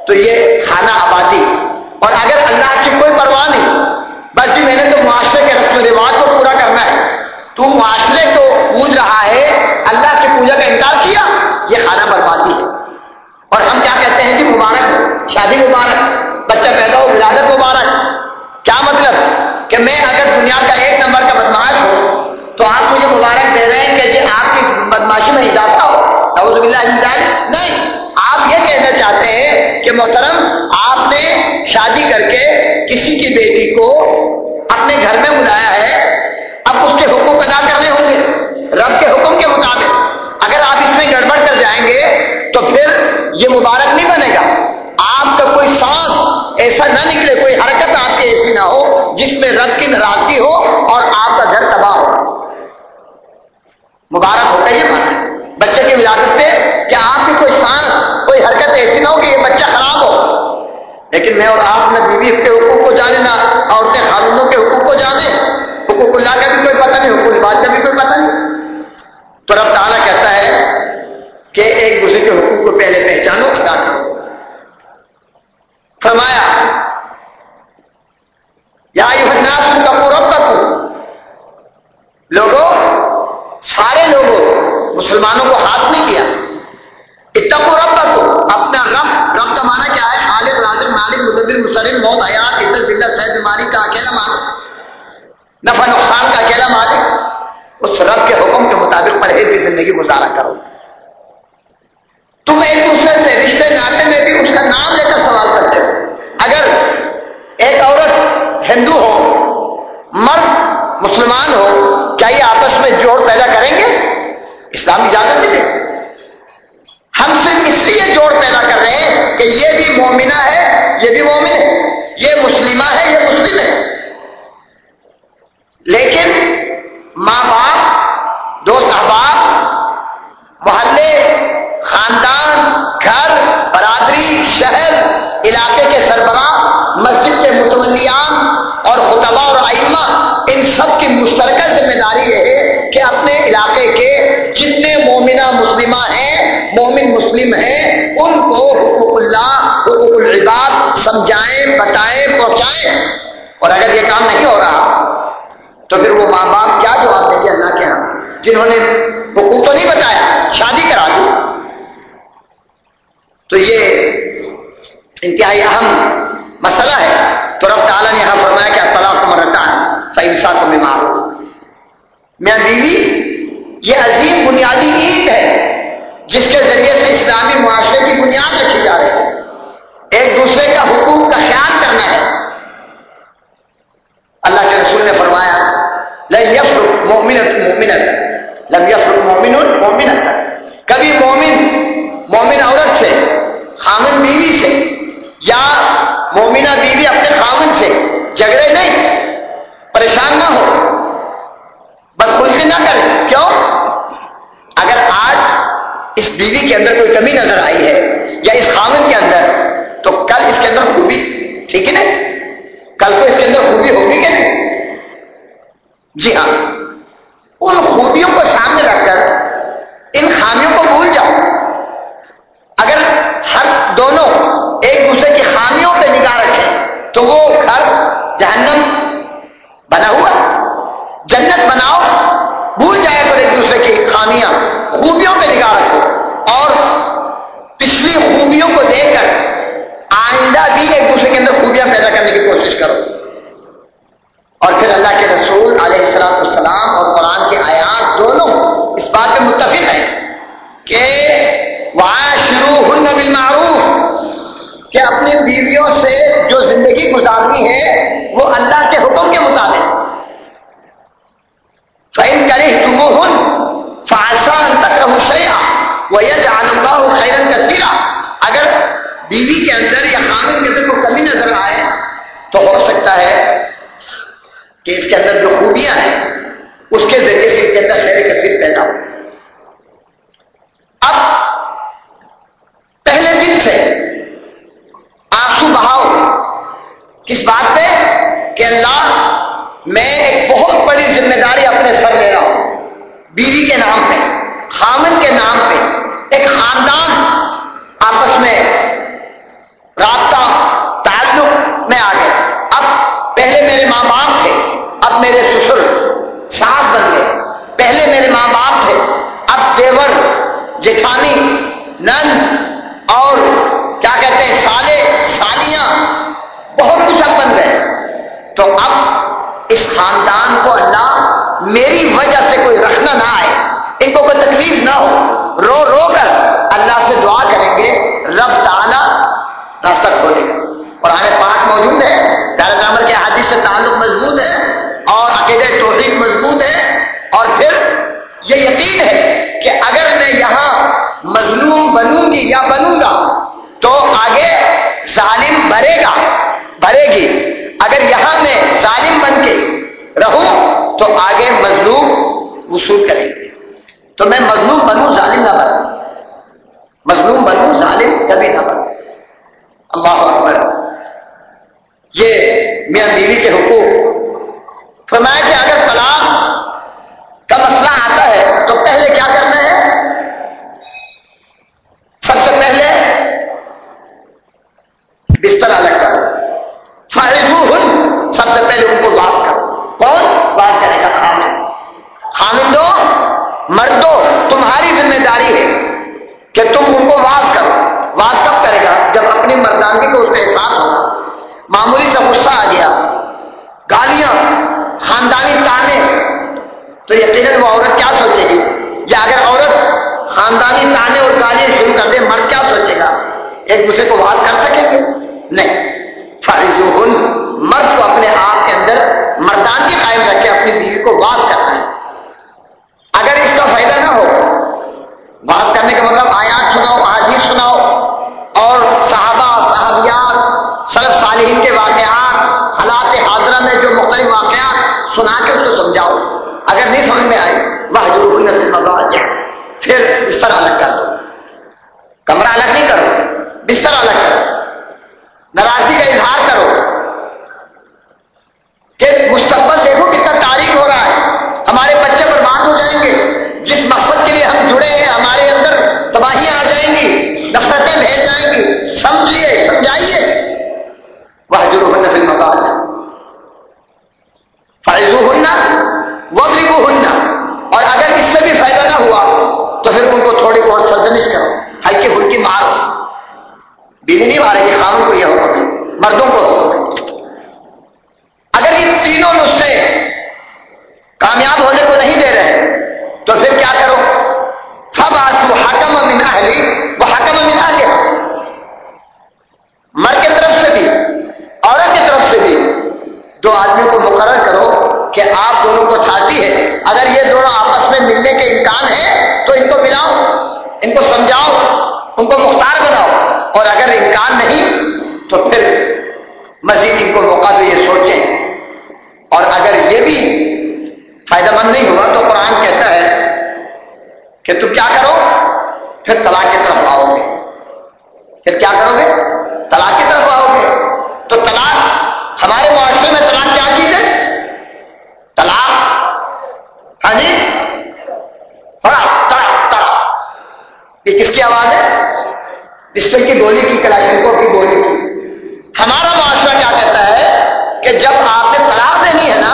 تو یہ خانہ آبادی۔ اور اگر اللہ کی کوئی پرواہ نہیں، بس جی میں نے تو معاشرے کے رسم و رواج کو پورا کرنا ہے۔ تو معاشرے کو پوج رہا ہے، اللہ کی پوجا کا انکار کیا، یہ خانہ بربادی ہے۔ اور ہم کیا کہتے ہیں جی مبارک، شادی مبارک، بچہ پیدا ہو، ولادت مبارک۔ کیا مطلب؟ کہ میں اگر دنیا کا ایک نمبر کا بدماش ہوں، تو آپ مجھے مبارک دے رہے ہیں کہ جی آپ کی بدماشی میں اضافہ ہو۔ نعوذ باللہ نہیں، آپ یہ کہنا چاہتے ہیں کہ محترم، آپ نے شادی کر کے کسی کی بیٹی کو اپنے گھر میں بلایا ہے، اب اس کے حقوق ادا کرنے ہوں گے۔ رب کے حکم کے مطابق۔ اگر آپ اس میں گڑبڑ کر جائیں گے تو پھر یہ مبارک نہیں بنے گا۔ آپ کا کوئی سانس ایسا نہ نکلے، کوئی حرکت آپ کی ایسی نہ ہو جس میں رب کی ناراضگی ہو اور آپ کا گھر تباہ ہو۔ مبارک ہوتا یہ بات۔ بچے کی ولادت پہ کہ آپ کی کوئی سانس، کوئی حرکت ایسی نہ ہو کہ یہ بچہ خراب ہو۔ لیکن میں اور آپ نے بیوی کے حقوق کو جانے نہ، عورتیں خاتونوں کے حقوق کو جانے۔ حقوق اللہ کا بھی کوئی پتہ نہیں، حقوق بات کا بھی کوئی پتہ نہیں۔ تو رب تعالیٰ کہتا ہے کہ ایک دوسرے کے حقوق کو پہلے پہچانو، ادا کرو۔ فرمایا، یا الناس کا پورب مالک مدبر موت حیات عزت ذلت صحت بیماری کا اکیلا مالک، نفع نقصان کا اکیلا مالک، اس رب کے حکم کے مطابق پرہیز کی زندگی گزارا کرو۔ تم ایک دوسرے سے رشتے ناطے میں بھی اس کا نام لے کر سوال کرتے ہو۔ اگر ایک عورت ہندو ہو، مرد مسلمان ہو، کیا یہ آپس میں جوڑ پیدا کریں گے؟ اسلام اجازت نہیں دے۔ ہم صرف اس لیے جوڑ پیدا کر رہے ہیں کہ یہ بھی مومنہ ہے یہ بھی مومن ہے، یہ مسلمہ ہے، یہ مسلم ہے۔ لیکن ماں باپ، دوست احباب، محلے، خاندان، گھر، برادری، شہر، علاقے کے سربراہ، مسجد کے متولیان اور خطبہ اور آئمہ ان سب کی مشترکہ ذمہ داری ہے کہ اپنے علاقے کے جتنے مومنہ مسلمہ ہیں، مومن مسلم ہیں اور اگر یہ کام نہیں ہو رہا، تو پھر وہ ماں باپ کیا جواب دیں گے اللہ کے یہاں جنہوں نے حقوق تو نہیں بتایا، شادی کرا دی۔ تو یہ انتہائی اہم مسئلہ ہے۔ تو رب تعالیٰ نے یہاں فرمایا کہ طلاق مرتا ہے فہمسا کو بیمار میں بیوی، یہ عظیم بنیادی عید ہے، جس کے ذریعے سے اسلامی معاشرے کی بنیاد رکھی جا رہی ہے۔ ایک دوسرے کا حقوق کا خیال کرنا ہے۔ رسول نے فرمایا مومنت مومنت لم یفرق مومن مومنت کبھی مومن مومن عورت سے، خامن بیوی سے، یا مومنہ بیوی اپنے خامن سے جھگڑے نہیں، پریشان نہ ہو، بدخلقی نہ کرے، کیوں؟ اگر آج اس بیوی کے اندر کوئی کمی نظر آئی ہے، یا اس خامن کے اندر، تو کل اس کے اندر خوبی، ٹھیک ہے نا؟ کل کو اس کے اندر خوبی ہوگی کہ نہیں؟ جی ہاں۔ ان خوبیوں کو سامنے رکھ کر، ان خامیوں کو بھول جاؤ۔ اگر ہر دونوں ایک دوسرے کی خامیوں پہ نگاہ رکھیں، تو وہ گھر جہنم بنا ہوا، جنت بناؤ، بھول جائے پر ایک دوسرے کی خامیاں، خوبیوں پہ نگاہ رکھو۔ اور پچھلی خوبیوں کو دیکھ کر آئندہ بھی ایک دوسرے کے اندر خوبیاں پیدا کرنے کی کوشش کرو۔ اور پھر اللہ کے رسول علیہ السلام السلام اور قرآن کی آیات دونوں اس بات پہ متفق ہیں کہ شروع ہن بالمعروف کہ اپنی بیویوں سے جو زندگی گزارنی ہے وہ اللہ کے حکم کے مطابق۔ فائن کرے تم ہن فاسان تک رہا وہ یہ جانتا خیرن کا اگر بیوی کے اندر یا خامن کے اندر کوئی کمی نظر آئے تو ہو سکتا ہے کہ اس کے اندر جو خوبیاں ہیں، اس کے ذریعے سے اس کے اندر خیر کثیر پیدا ہو۔ اب، پہلے دن سے آنسو بہاؤ۔ کس بات پہ؟ کہ اللہ، میں ایک بہت بڑی ذمہ داری اپنے سر لے رہا ہوں۔ بیوی کے نام پہ، خامن کے نام پہ، ایک خاندان آپس میں رابطہ تعلق میں آ گئے اب پہلے میرے ماں باپ تھے اب میرے سسر ساس بن گئے۔ پہلے میرے ماں باپ تھے۔ اب دیور جیٹھانی، نند اور کیا کہتے ہیں، سالے، سالیاں، بہت کچھ اب بن گئے۔ تو اب اس خاندان کو اللہ میری وجہ سے کوئی رکھنا نہ آئے، ان کو کوئی تکلیف نہ ہو، رو رو کر اللہ سے دعا کریں گے، رب تعالی راستہ کھولے گا۔ قرآن پاک موجود ہے۔ دار عمر کے حادث سے تعلق مضبوط ہے۔ اور عقید توحید مضبوط ہے اور پھر یہ یقین ہے کہ اگر میں یہاں مظلوم بنوں گی یا بنوں گا تو آگے ظالم بھرے گا بھرے گی۔ اگر یہاں میں ظالم بن کے رہوں تو آگے مظلوم وصول کرے گی۔ تو میں مظلوم بنوں، ظالم نہ بنوں۔ مظلوم بنوں، ظالم کبھی نہ بنوں۔ اللہ اکبر۔ یہ میاں بیوی کے حقوق فرمایا کہ اگر طلاق کا مسئلہ میں ملنے کے امکان ہے تو ان کو ملاؤ، ان کو سمجھاؤ، ان کو مختار بناؤ۔ اور اگر امکان نہیں تو پھر مزید ان کو موقع دو، یہ سوچیں۔ اور اگر یہ بھی فائدہ مند نہیں ہوا تو قرآن کہتا ہے کہ تم کیا کرو؟ پھر طلاق کی طرف آؤ گے۔ پھر کیا کرو گے؟ طلاق کی طرف آؤ گے تو طلاق ہمارے معاشرے میں طلاق کیا چیز ہے طلاق ہاں جی تڑا تڑا تڑا یہ کس کی آواز ہے پسٹل کی گولی کی کلاشنکو کی گولی کی۔ ہمارا معاشرہ کیا کہتا ہے کہ جب آپ نے طلاق دینی ہے نا،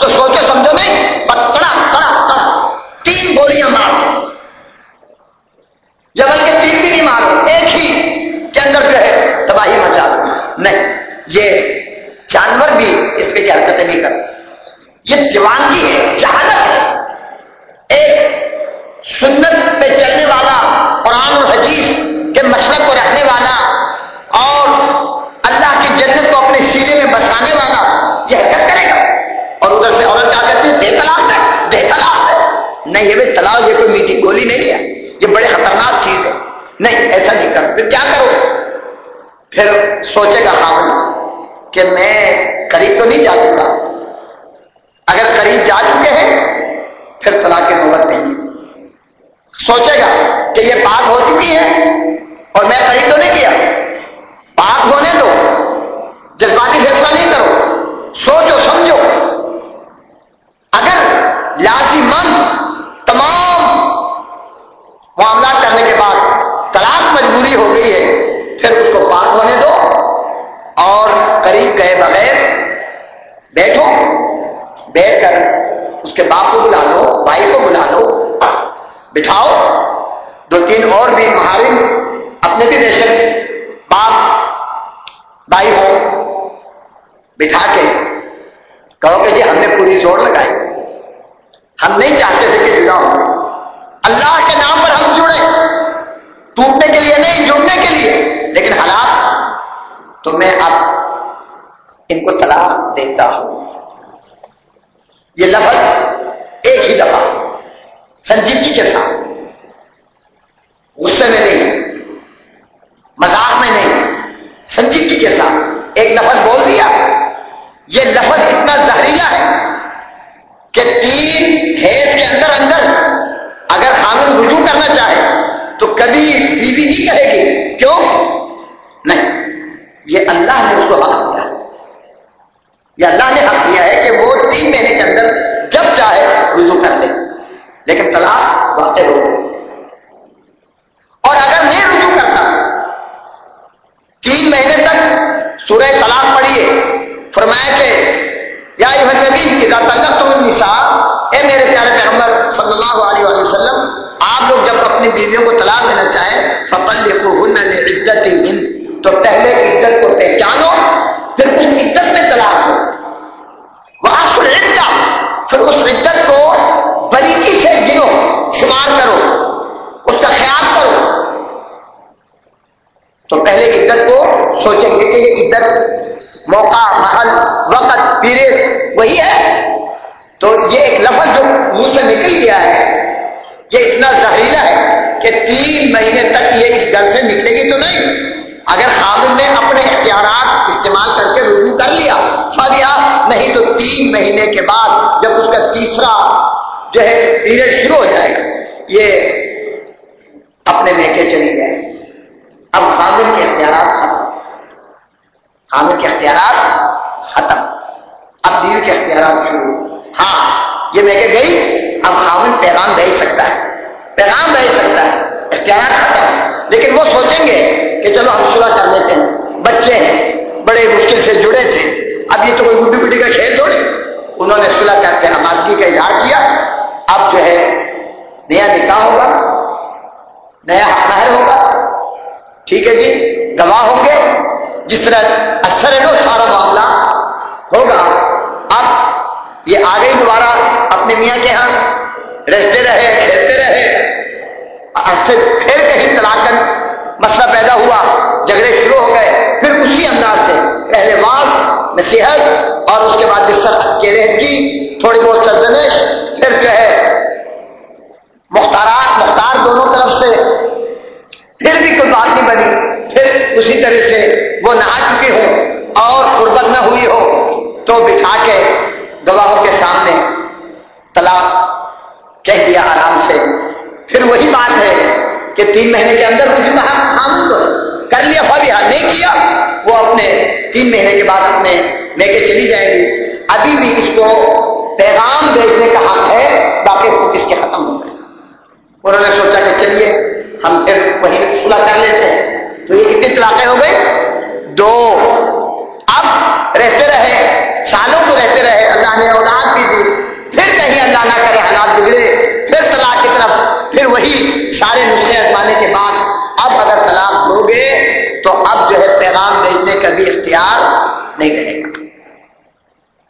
تو سوچو، سمجھو نہیں؟ تڑا تڑا تڑا تین گولیاں مارو یا بلکہ تین بھی نہیں مارو ایک ہی کے اندر جو ہے تباہی مچا دو نہیں، یہ جانور بھی اس کی حرکتیں نہیں کرتے۔ یہ جوان ہے جہالت ہے۔ ایک سنت پہ چلنے والا قرآن اور حدیث کے مسلک کو رکھنے والا اور اللہ کی جنت کو اپنے سینے میں بسانے والا یہ حرکت کرے گا۔ اور ادھر سے عورت کیا کہتی ہے، بے طلاق ہے، بے طلاق ہے۔ نہیں، یہ طلاق، یہ کوئی میٹھی گولی نہیں ہے۔ یہ بڑے خطرناک چیز ہے۔ نہیں، ایسا نہیں کرو۔ پھر کیا کرو؟ پھر سوچے گا خامن کہ میں قریب تو نہیں جا چکا۔ اگر قریب جا چکے ہیں، پھر طلاق کی نوبت نہیں سوچے گا کہ یہ پاک ہو چکی ہے اور میں خرید تو نہیں کیا۔ بات ہونے دو۔ جذباتی فیصلہ نہیں کرو۔ سوچو، سمجھو۔ اگر لازمند تمام معاملات کرنے کے بعد تلاش مجبوری ہو گئی ہے، پھر اس کو بات ہونے دو۔ اور قریب گئے بغیر بیٹھو، بیٹھ کر اس کے باپ کو بلا لو، بھائی کو بلا لو، بٹھاؤ۔ دو تین اور بھی مہارن اپنے بھی بے شک باپ، بھائی ہو، بٹھا کے کہو کہ جی ہم نے پوری زور لگائی۔ ہم نہیں چاہتے تھے کہ جدا ہو۔ اللہ کے نام پر ہم جڑے۔ ٹوٹنے کے لیے نہیں، جڑنے کے لیے۔ لیکن حالات، تو میں اب ان کو طلاق دیتا ہوں۔ یہ لفظ ایک ہی دفعہ، سنجیدگی کے ساتھ۔ غصے میں نہیں مذاق میں نہیں سنجیدگی کے ساتھ ایک لفظ بول دیا۔ یہ لفظ اتنا زہریلا ہے کہ تین حیض کے اندر اندر اگر خامن رجوع کرنا چاہے تو کبھی بیوی نہیں کہے گی۔ کیوں؟ نہیں، یہ اللہ نے اس کو حق دیا۔ یہ اللہ نے حق دیا ہے کہ وہ تین مہینے کے اندر جب چاہے رجوع کر لے، لیکن طلاق واقع ہو گئے اور اگر نہیں رجوع کرتا تین مہینے تک سورہ طلاق پڑھیے۔ فرمایا کہ، یا نبی اذا طلقتم النساء، اے میرے پیارے پیغمبر صلی اللہ علیہ وآلہ وسلم، آپ لوگ جب اپنی بیویوں کو طلاق دینا چاہیں فطلقوهن لعدتهن تو پہلے عدت کو پہچانو، پھر اس عدت میں طلاق دو۔ وہاں عدت پھر اس عدت کو بریکی سے گنو شمار کرو۔ اس کا خیال کرو۔ تو پہلے عدت کو سوچیں گے کہ یہ عدت موقع، محل، وقت پیریڈ وہی ہے۔ تو یہ ایک لفظ جو منہ سے نکل گیا ہے، یہ اتنا زہریلا ہے کہ تین مہینے تک یہ اس گھر سے نکلے گی تو نہیں۔ اگر خامد نے اپنے اختیارات استعمال کر کے رجوع کر لیا فضیا نہیں تو تین مہینے کے بعد جب اس کا تیسرا جو ہے پیریڈ شروع ہو جائے گا، یہ اپنے میکے چلی جائے اب خامد کے اختیارات ختم۔ خامد کے اختیارات ختم۔ اب بیوی کے اختیارات شروع۔ ہاں یہ میں کہ گئی، اب خامد پیغام بھیج سکتا ہے۔ پیغام بھیج سکتا ہے۔ اختیارات ختم۔ لیکن وہ سوچیں گے کہ چلو ہم صلح کر لیتے ہیں۔ بچے ہیں، بڑے مشکل سے جڑے تھے۔ اب یہ تو کوئی گڈی گڈی کا کھیل تھوڑی۔ انہوں نے صلح کر کے آبادگی کا اظہار کیا۔ اب جو ہے نیا نکاح ہوگا، نیا حق ہوگا۔ ٹھیک ہے جی؟ گواہ ہوں گے؟ جس طرح اثر ہے نا سارا معاملہ، ہوگا۔ اب یہ آ گئی دوبارہ اپنے میاں کے ہاں رہتے رہے، کھیلتے رہے۔ پھر کہیں طلاق مسئلہ پیدا ہوا، جھگڑے شروع ہو گئے۔ پھر اسی انداز سے پہلے واضح نصیحت اور اس کے بعد بستر کے رہت کی، تھوڑی بہت سرزنش، پھر جو ہے مختارات مختار دونوں طرف سے پھر بھی کوئی بات نہیں بنی۔ پھر اسی طرح سے وہ نہا چکے ہوں اور قربت نہ ہوئی ہو تو بٹھا کے گواہوں کے سامنے طلاق کہہ دیا آرام سے۔ پھر وہی بات ہے کہ تین مہینے کے اندر مجھے حامد کو کر لیا فبیہ نہیں کیا، وہ اپنے تین مہینے کے بعد اپنے لے کے چلی جائے گی۔ ابھی بھی اس کو پیغام بھیجنے کا حق ہے، باقی اس کے ختم ہو گئے۔ انہوں نے سوچا کہ چلیے ہم پھر وہی صلح کر لیتے ہیں۔ تو یہ کتنی طلاقیں ہو گئی دو۔ اب رہتے رہے، سالوں کو رہتے رہے، اللہ نے اولاد بھی دی۔ پھر کہیں اللہ نہ کرے، حالات بگڑے۔ پھر طلاق کی طرف، پھر وہی سارے نسخے ازمانے کے بعد۔ اب اگر طلاق ہو گئے، تو اب جو ہے پیغام بھیجنے کا بھی اختیار نہیں رہے گا۔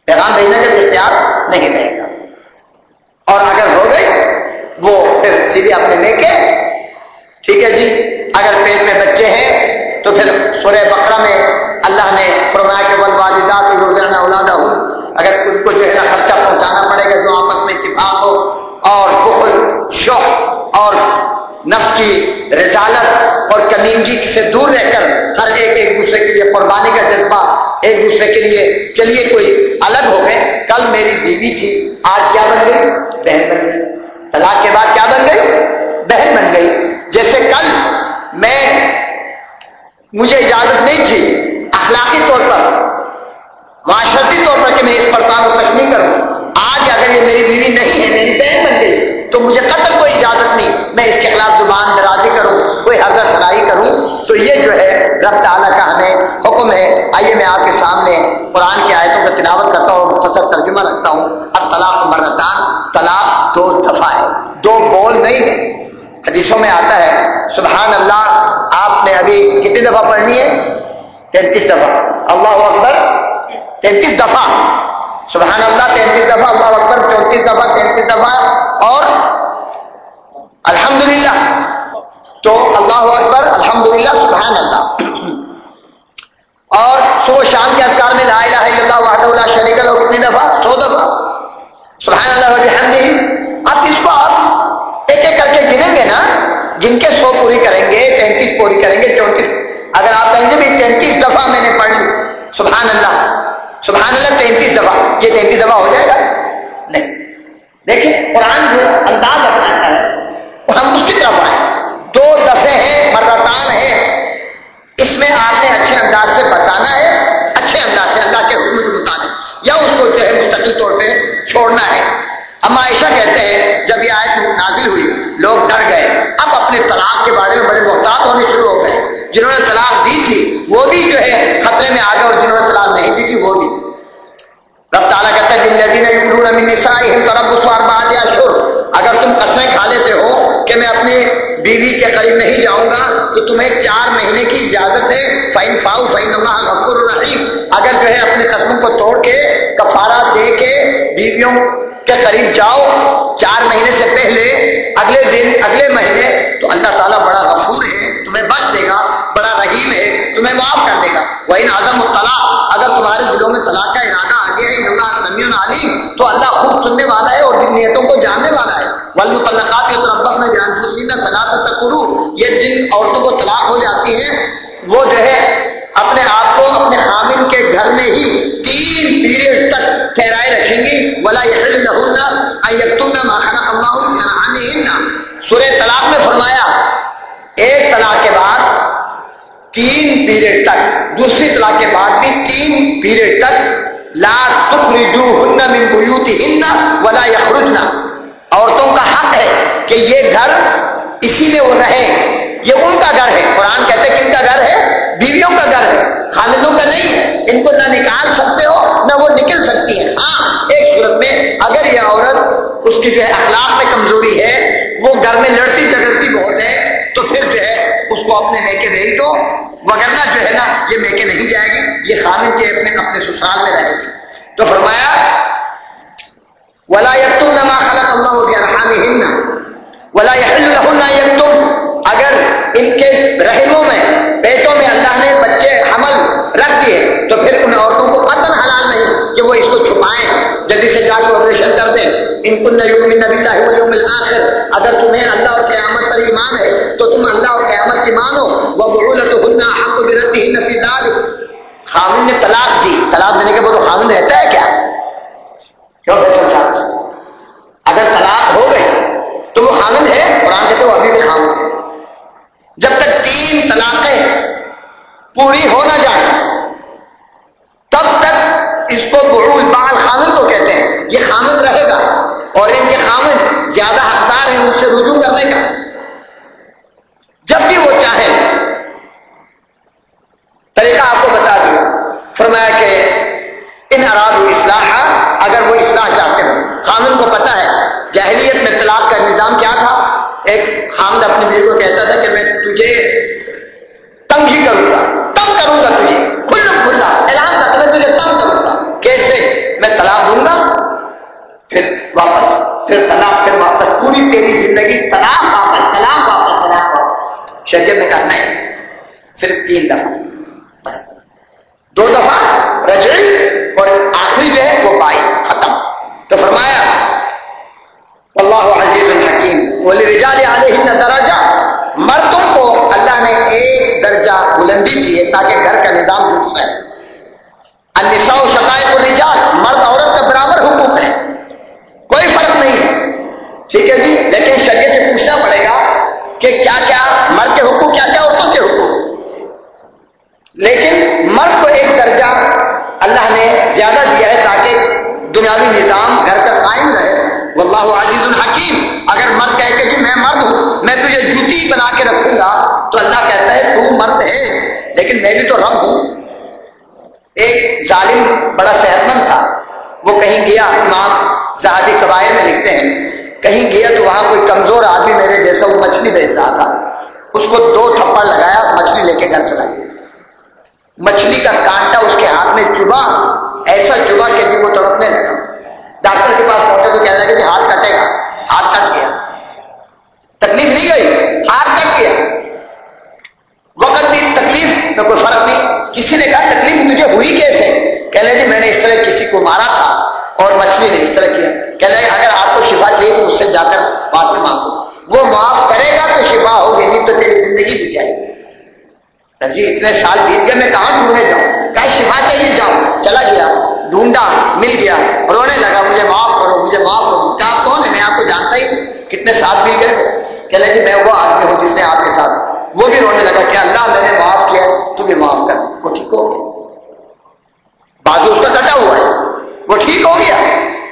پیغام بھیجنے کا بھی اختیار نہیں رہے گا۔ اور اگر ہو گئے، وہ پھر سیدھے اپنے لے کے ٹھیک ہے جی؟ اگر پیٹ میں بچے ہیں، تو پھر سورہ بکرا میں اللہ نے فرمایا کہ ول والدات روزانہ اولادا ہوں اگر ان کو جو ہے نا خرچہ پہنچانا پڑے گا، جو آپس میں اتفاق ہو، اور بخل شوق اور نفس کی رضالت اور کمیمگی سے دور رہ کر ہر ایک ایک دوسرے کے لیے قربانی کا جذبہ، ایک دوسرے کے لیے چلیے کوئی الگ ہو گئے۔ کل میری بیوی تھی، آج کیا بن گئی؟ بہن بن گئی۔ طلاق کے بعد کیا بن گئی؟ بہن بن گئی۔ جیسے کل میں مجھے اجازت نہیں تھی، اخلاقی طور پر، معاشرتی طور پر کہ میں اس پر و تشمی کروں۔ آج اگر یہ میری بیوی نہیں ہے، میری بہن بن گئی، تو مجھے قتل کوئی اجازت نہیں۔ میں اس کے خلاف زبان درازی کروں، کوئی حضرت سرائی کروں۔ تو یہ جو ہے، رب تعالیٰ کا ہمیں حکم حکم ہے۔ آئیے میں آپ کے سامنے قرآن کی آیتوں کا تلاوت کرتا ہوں اور مختصر ترجمہ رکھتا ہوں۔ اب طلاق مرتان، طلاق دو دفعہ ہے۔ دو بول نہیں حدیثوں میں آتا ہے، سبحان اللہ، آپ نے ابھی کتنی دفعہ پڑھنی ہے؟ تینتیس دفعہ۔ اللہ اکبر، تینتیس دفعہ۔ سبحان اللہ، تینتیس دفعہ، اللہ اکبر، چونتیس دفعہ، تینتیس دفعہ۔ اور الحمدللہ، تو اللہ اکبر، الحمدللہ، سبحان اللہ۔ اور صبح شام کے اذکار میں لا الہ الا اللہ وحدہ لا شریک لہ کتنی دفعہ؟ سو دفعہ۔ سبحان اللہ، وبحمدہ۔ اب اس کو آپ گنیں گے نا، جن کے سو پوری کریں گے، تینتیس پوری کریں گے، چونتیس۔ اگر آپ کہیں گے بھی تینتیس دفعہ میں نے پڑھ لی، سبحان اللہ سبحان اللہ، تینتیس دفعہ۔ یہ تینتیس دفعہ ہو جائے گا؟ نہیں۔ دیکھیں، قرآن جو انداز اپناتا ہے، وہ ہم اس کی طرف آئے۔ دو دفعے ہیں، مرتان ہیں۔ اس میں آپ نے اچھے انداز سے بسانا ہے، اچھے انداز سے اللہ کے حکم کے مطابق، یا اس کو جو ہے مستقل طور پہ چھوڑنا ہے۔ اما عائشہ کہتے ہیں جب یہ آیت نازل ہوئی، لوگ ڈر گئے۔ اب اپنے طلاق کے بارے میں بڑے محتاط ہونے شروع ہو گئے۔ جنہوں نے طلاق دی تھی، وہ بھی جو ہے خطرے میں آ گئے اور جنہوں نے طلاق نہیں دی تھی، وہ بھی۔ رب تعالیٰ کہتا ہے اگر تم قسمیں کھا لیتے ہو کہ میں اپنی بیوی کے قریب نہیں جاؤں گا، تو تمہیں چار مہینے کی اجازت ہے فائن فاؤ فائن اللہ غفور الرحیم اگر جو ہے اپنی قسموں کو توڑ کے کفارہ دے کے بیویوں کے قریب جاؤ چار مہینے سے پہلے، اگلے دن، اگلے مہینے، تو اللہ تعالیٰ بڑا غفور ہے، تمہیں بچ دے گا، بڑا رحیم ہے، تمہیں معاف کر دے گا۔ وہی اعظم الطلاق۔ اگر تمہارے دلوں میں طلاق کا ارادہ اللہ سمیع علیم، تو اللہ خوب سننے والا ہے اور جن نیتوں کو جاننے والا ہے۔ والمطلقات کے طرف میں جان سکینہ طلاق تکرو، یہ جن عورتوں کو طلاق ہو جاتی ہے، وہ جو ہے اپنے آپ کو اپنے خامن کے گھر میں ہی تین پیریڈ تک ٹھہرائے رکھیں گی ولا یحل لهن ان يكتمن ما خلق الله في ارحامهن سورہ طلاق میں فرمایا، ایک طلاق کے بعد تین پیریڈ تک، دوسری طلاق کے بعد بھی تین پیریڈ تک لا تخرجوهن من بيوتهن ولا يخرجن. عورتوں کا حق ہے کہ یہ گھر اسی میں وہ رہے یہ ان کا گھر ہے. قرآن کہتے ہیں کن کا گھر ہے. بیویوں کا گھر ہے. خاندوں کا نہیں ہے. ان کو نہ نکال سکتے ہو، نہ وہ نکل سکتی ہے ہاں ایک صورت میں اگر یہ عورت اس کی جو ہے اخلاق میں کمزوری ہے، وہ گھر میں لڑتی جھگڑتی بہت ہے، تو پھر جو ہے کو اپنے میکے بھیج دو وغیرہ جو ہے نا، یہ میکے نہیں جائے گی، یہ خامن کے اپنے اپنے سسرال میں رہے گی۔ تو فرمایا، ولا یتم نما خلق اللہ کے رحان ولا یحل یتم اگر ان کے رحموں میں، پیٹوں میں اللہ نے بچے حمل رکھ دیے، تو پھر ان عورتوں کو قتل حلال نہیں، کہ وہ اس کو چھپائیں، جلدی سے جا کے آپریشن کر دیں۔ ان کن یوم نبی اللہ یوم الاخر اگر تمہیں اللہ اور قیامت پر ایمان ہے، تو تم اللہ اور قیامت کی مانو وہ بولت ہن خامن نے طلاق دی. طلاق دینے کے بعد وہ خامن رہتا ہے کیا؟ کیوں فیصل صاحب؟ اگر طلاق ہو گئی تو وہ خامن ہے؟ قرآن کہتے وہ ابھی بھی خامن ہے۔ جب تک تین طلاقیں پوری ہو نہ جائیں، تب تک اس کو برول بال خامن کو کہتے ہیں۔ یہ خامن رہے گا اور ان کے خامن زیادہ حقدار ہیں، ان سے رجوع کرنے کا جب بھی وہ چاہے طریقہ آپ کو بتا دیا فرمایا کہ ان اراد اصلاح اگر وہ اصلاح چاہتے ہیں خامن کو پتا ہے جاہلیت میں طلاق کا نظام کیا تھا ایک خامد اپنی بیوی کو کہتا تھا کہ میں تجھے تنگ ہی کروں گا، تنگ کروں گا تجھے کھلا کھلا، اعلان کرتا میں تجھے تنگ کروں گا۔ کیسے؟ میں طلاق دوں گا، پھر واپس، پھر طلاق، پھر واپس، پوری تیری زندگی طلاق، واپس طلاق واپس طلاق، واپس۔ شریعت نے کہا، نہیں، صرف تین دفعہ، بس۔ دو دفعہ رجعی اور آخری جو ہے، وہ بائی، ختم۔ تو فرمایا اللہ رجال درجہ مردوں کو اللہ نے ایک درجہ بلندی دی ہے تاکہ گھر کا نظام درست ہے النساء شقائق الرجال، مرد عورت کا برابر حقوق ہے۔ کوئی فرق نہیں ہے۔ ٹھیک ہے جی لیکن شریعت سے پوچھنا پڑے گا کہ کیا کیا مرد کے حقوق کیا کیا عورتوں کے حقوق۔ لیکن مرد کو ایک درجہ اللہ نے زیادہ دیا ہے تاکہ دنیاوی نظام گھر کا قائم رہے واللہ عزیز الحکیم اگر مرد کہے کہ جی میں مرد ہوں میں تجھے جوتی بنا کے رکھوں گا تو اللہ کہتا ہے تو مرد ہے، لیکن میں بھی تو رب ہوں۔ ایک ظالم بڑا صحت مند تھا۔ وہ کہیں گیا، امام زہادی قبائل میں لکھتے ہیں، کہیں گیا تو وہاں کوئی کمزور آدمی میرے جیسا وہ مچھلی بیچ رہا تھا۔ اس کو دو تھپڑ لگایا، مچھلی لے کے گھر چلا گیا۔ مچھلی کا کانٹا اس کے ہاتھ میں چبا، ایسا چبا کہ جی وہ تڑپنے لگا۔ ڈاکٹر کے پاس پہنچے تو کہنے لگے کہ ہاتھ کٹے گا۔ ہاتھ کٹ گیا۔ تکلیف نہیں گئی ہاتھ کٹ گیا وقت دی تکلیف میں کوئی فرق نہیں۔ کسی نے کہا تکلیف مجھے ہوئی کیسے؟ کہنے جی میں نے اس طرح کسی کو مارا تھا اور مچھلی نے اس طرح کیا۔ کہنے جی اگر آپ کو شفا چاہیے تو اس سے جا کر بات میں مانگو۔ وہ معاف کرے گا تو شفا ہوگی، نہیں تو تیری زندگی بھی جائے۔ گی جی اتنے سال بیت گئے، میں کہاں ڈھونڈنے جاؤں؟ کہ شفا چاہیے جاؤں چلا گیا، ڈھونڈا، مل گیا۔ رونے لگا، مجھے معاف کرو، مجھے معاف کرو۔ کیا کون ہے؟ میں آپ کو جانتا ہی کتنے ساتھ مل گئے؟ کہ جی میں وہ آدمی ہوں جس نے آپ کے ساتھ وہ بھی رونے لگا کہ اللہ میں نے معاف کیا تو بھی معاف کر، وہ ٹھیک ہو گیا۔ بازو اس کا کٹا ہوا ہے، وہ ٹھیک ہو گیا۔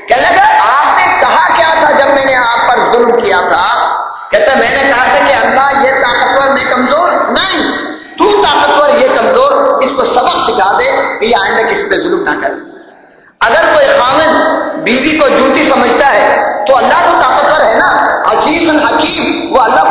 کہ لگا آپ نے کہا کیا تھا جب میں نے آپ پر ظلم کیا تھا؟ کہتا میں نے کہا تھا کہ اللہ یہ طاقتور میں کمزور نہیں، تو طاقتور یہ کمزور اس کو سبق سکھا دے کہ یہ آئندہ کسی پہ ظلم نہ کرے۔ اگر کوئی خامن بیوی کو جوتی سمجھتا ہے، تو اللہ تو طاقتور ہے نا حکیم وہ اللہ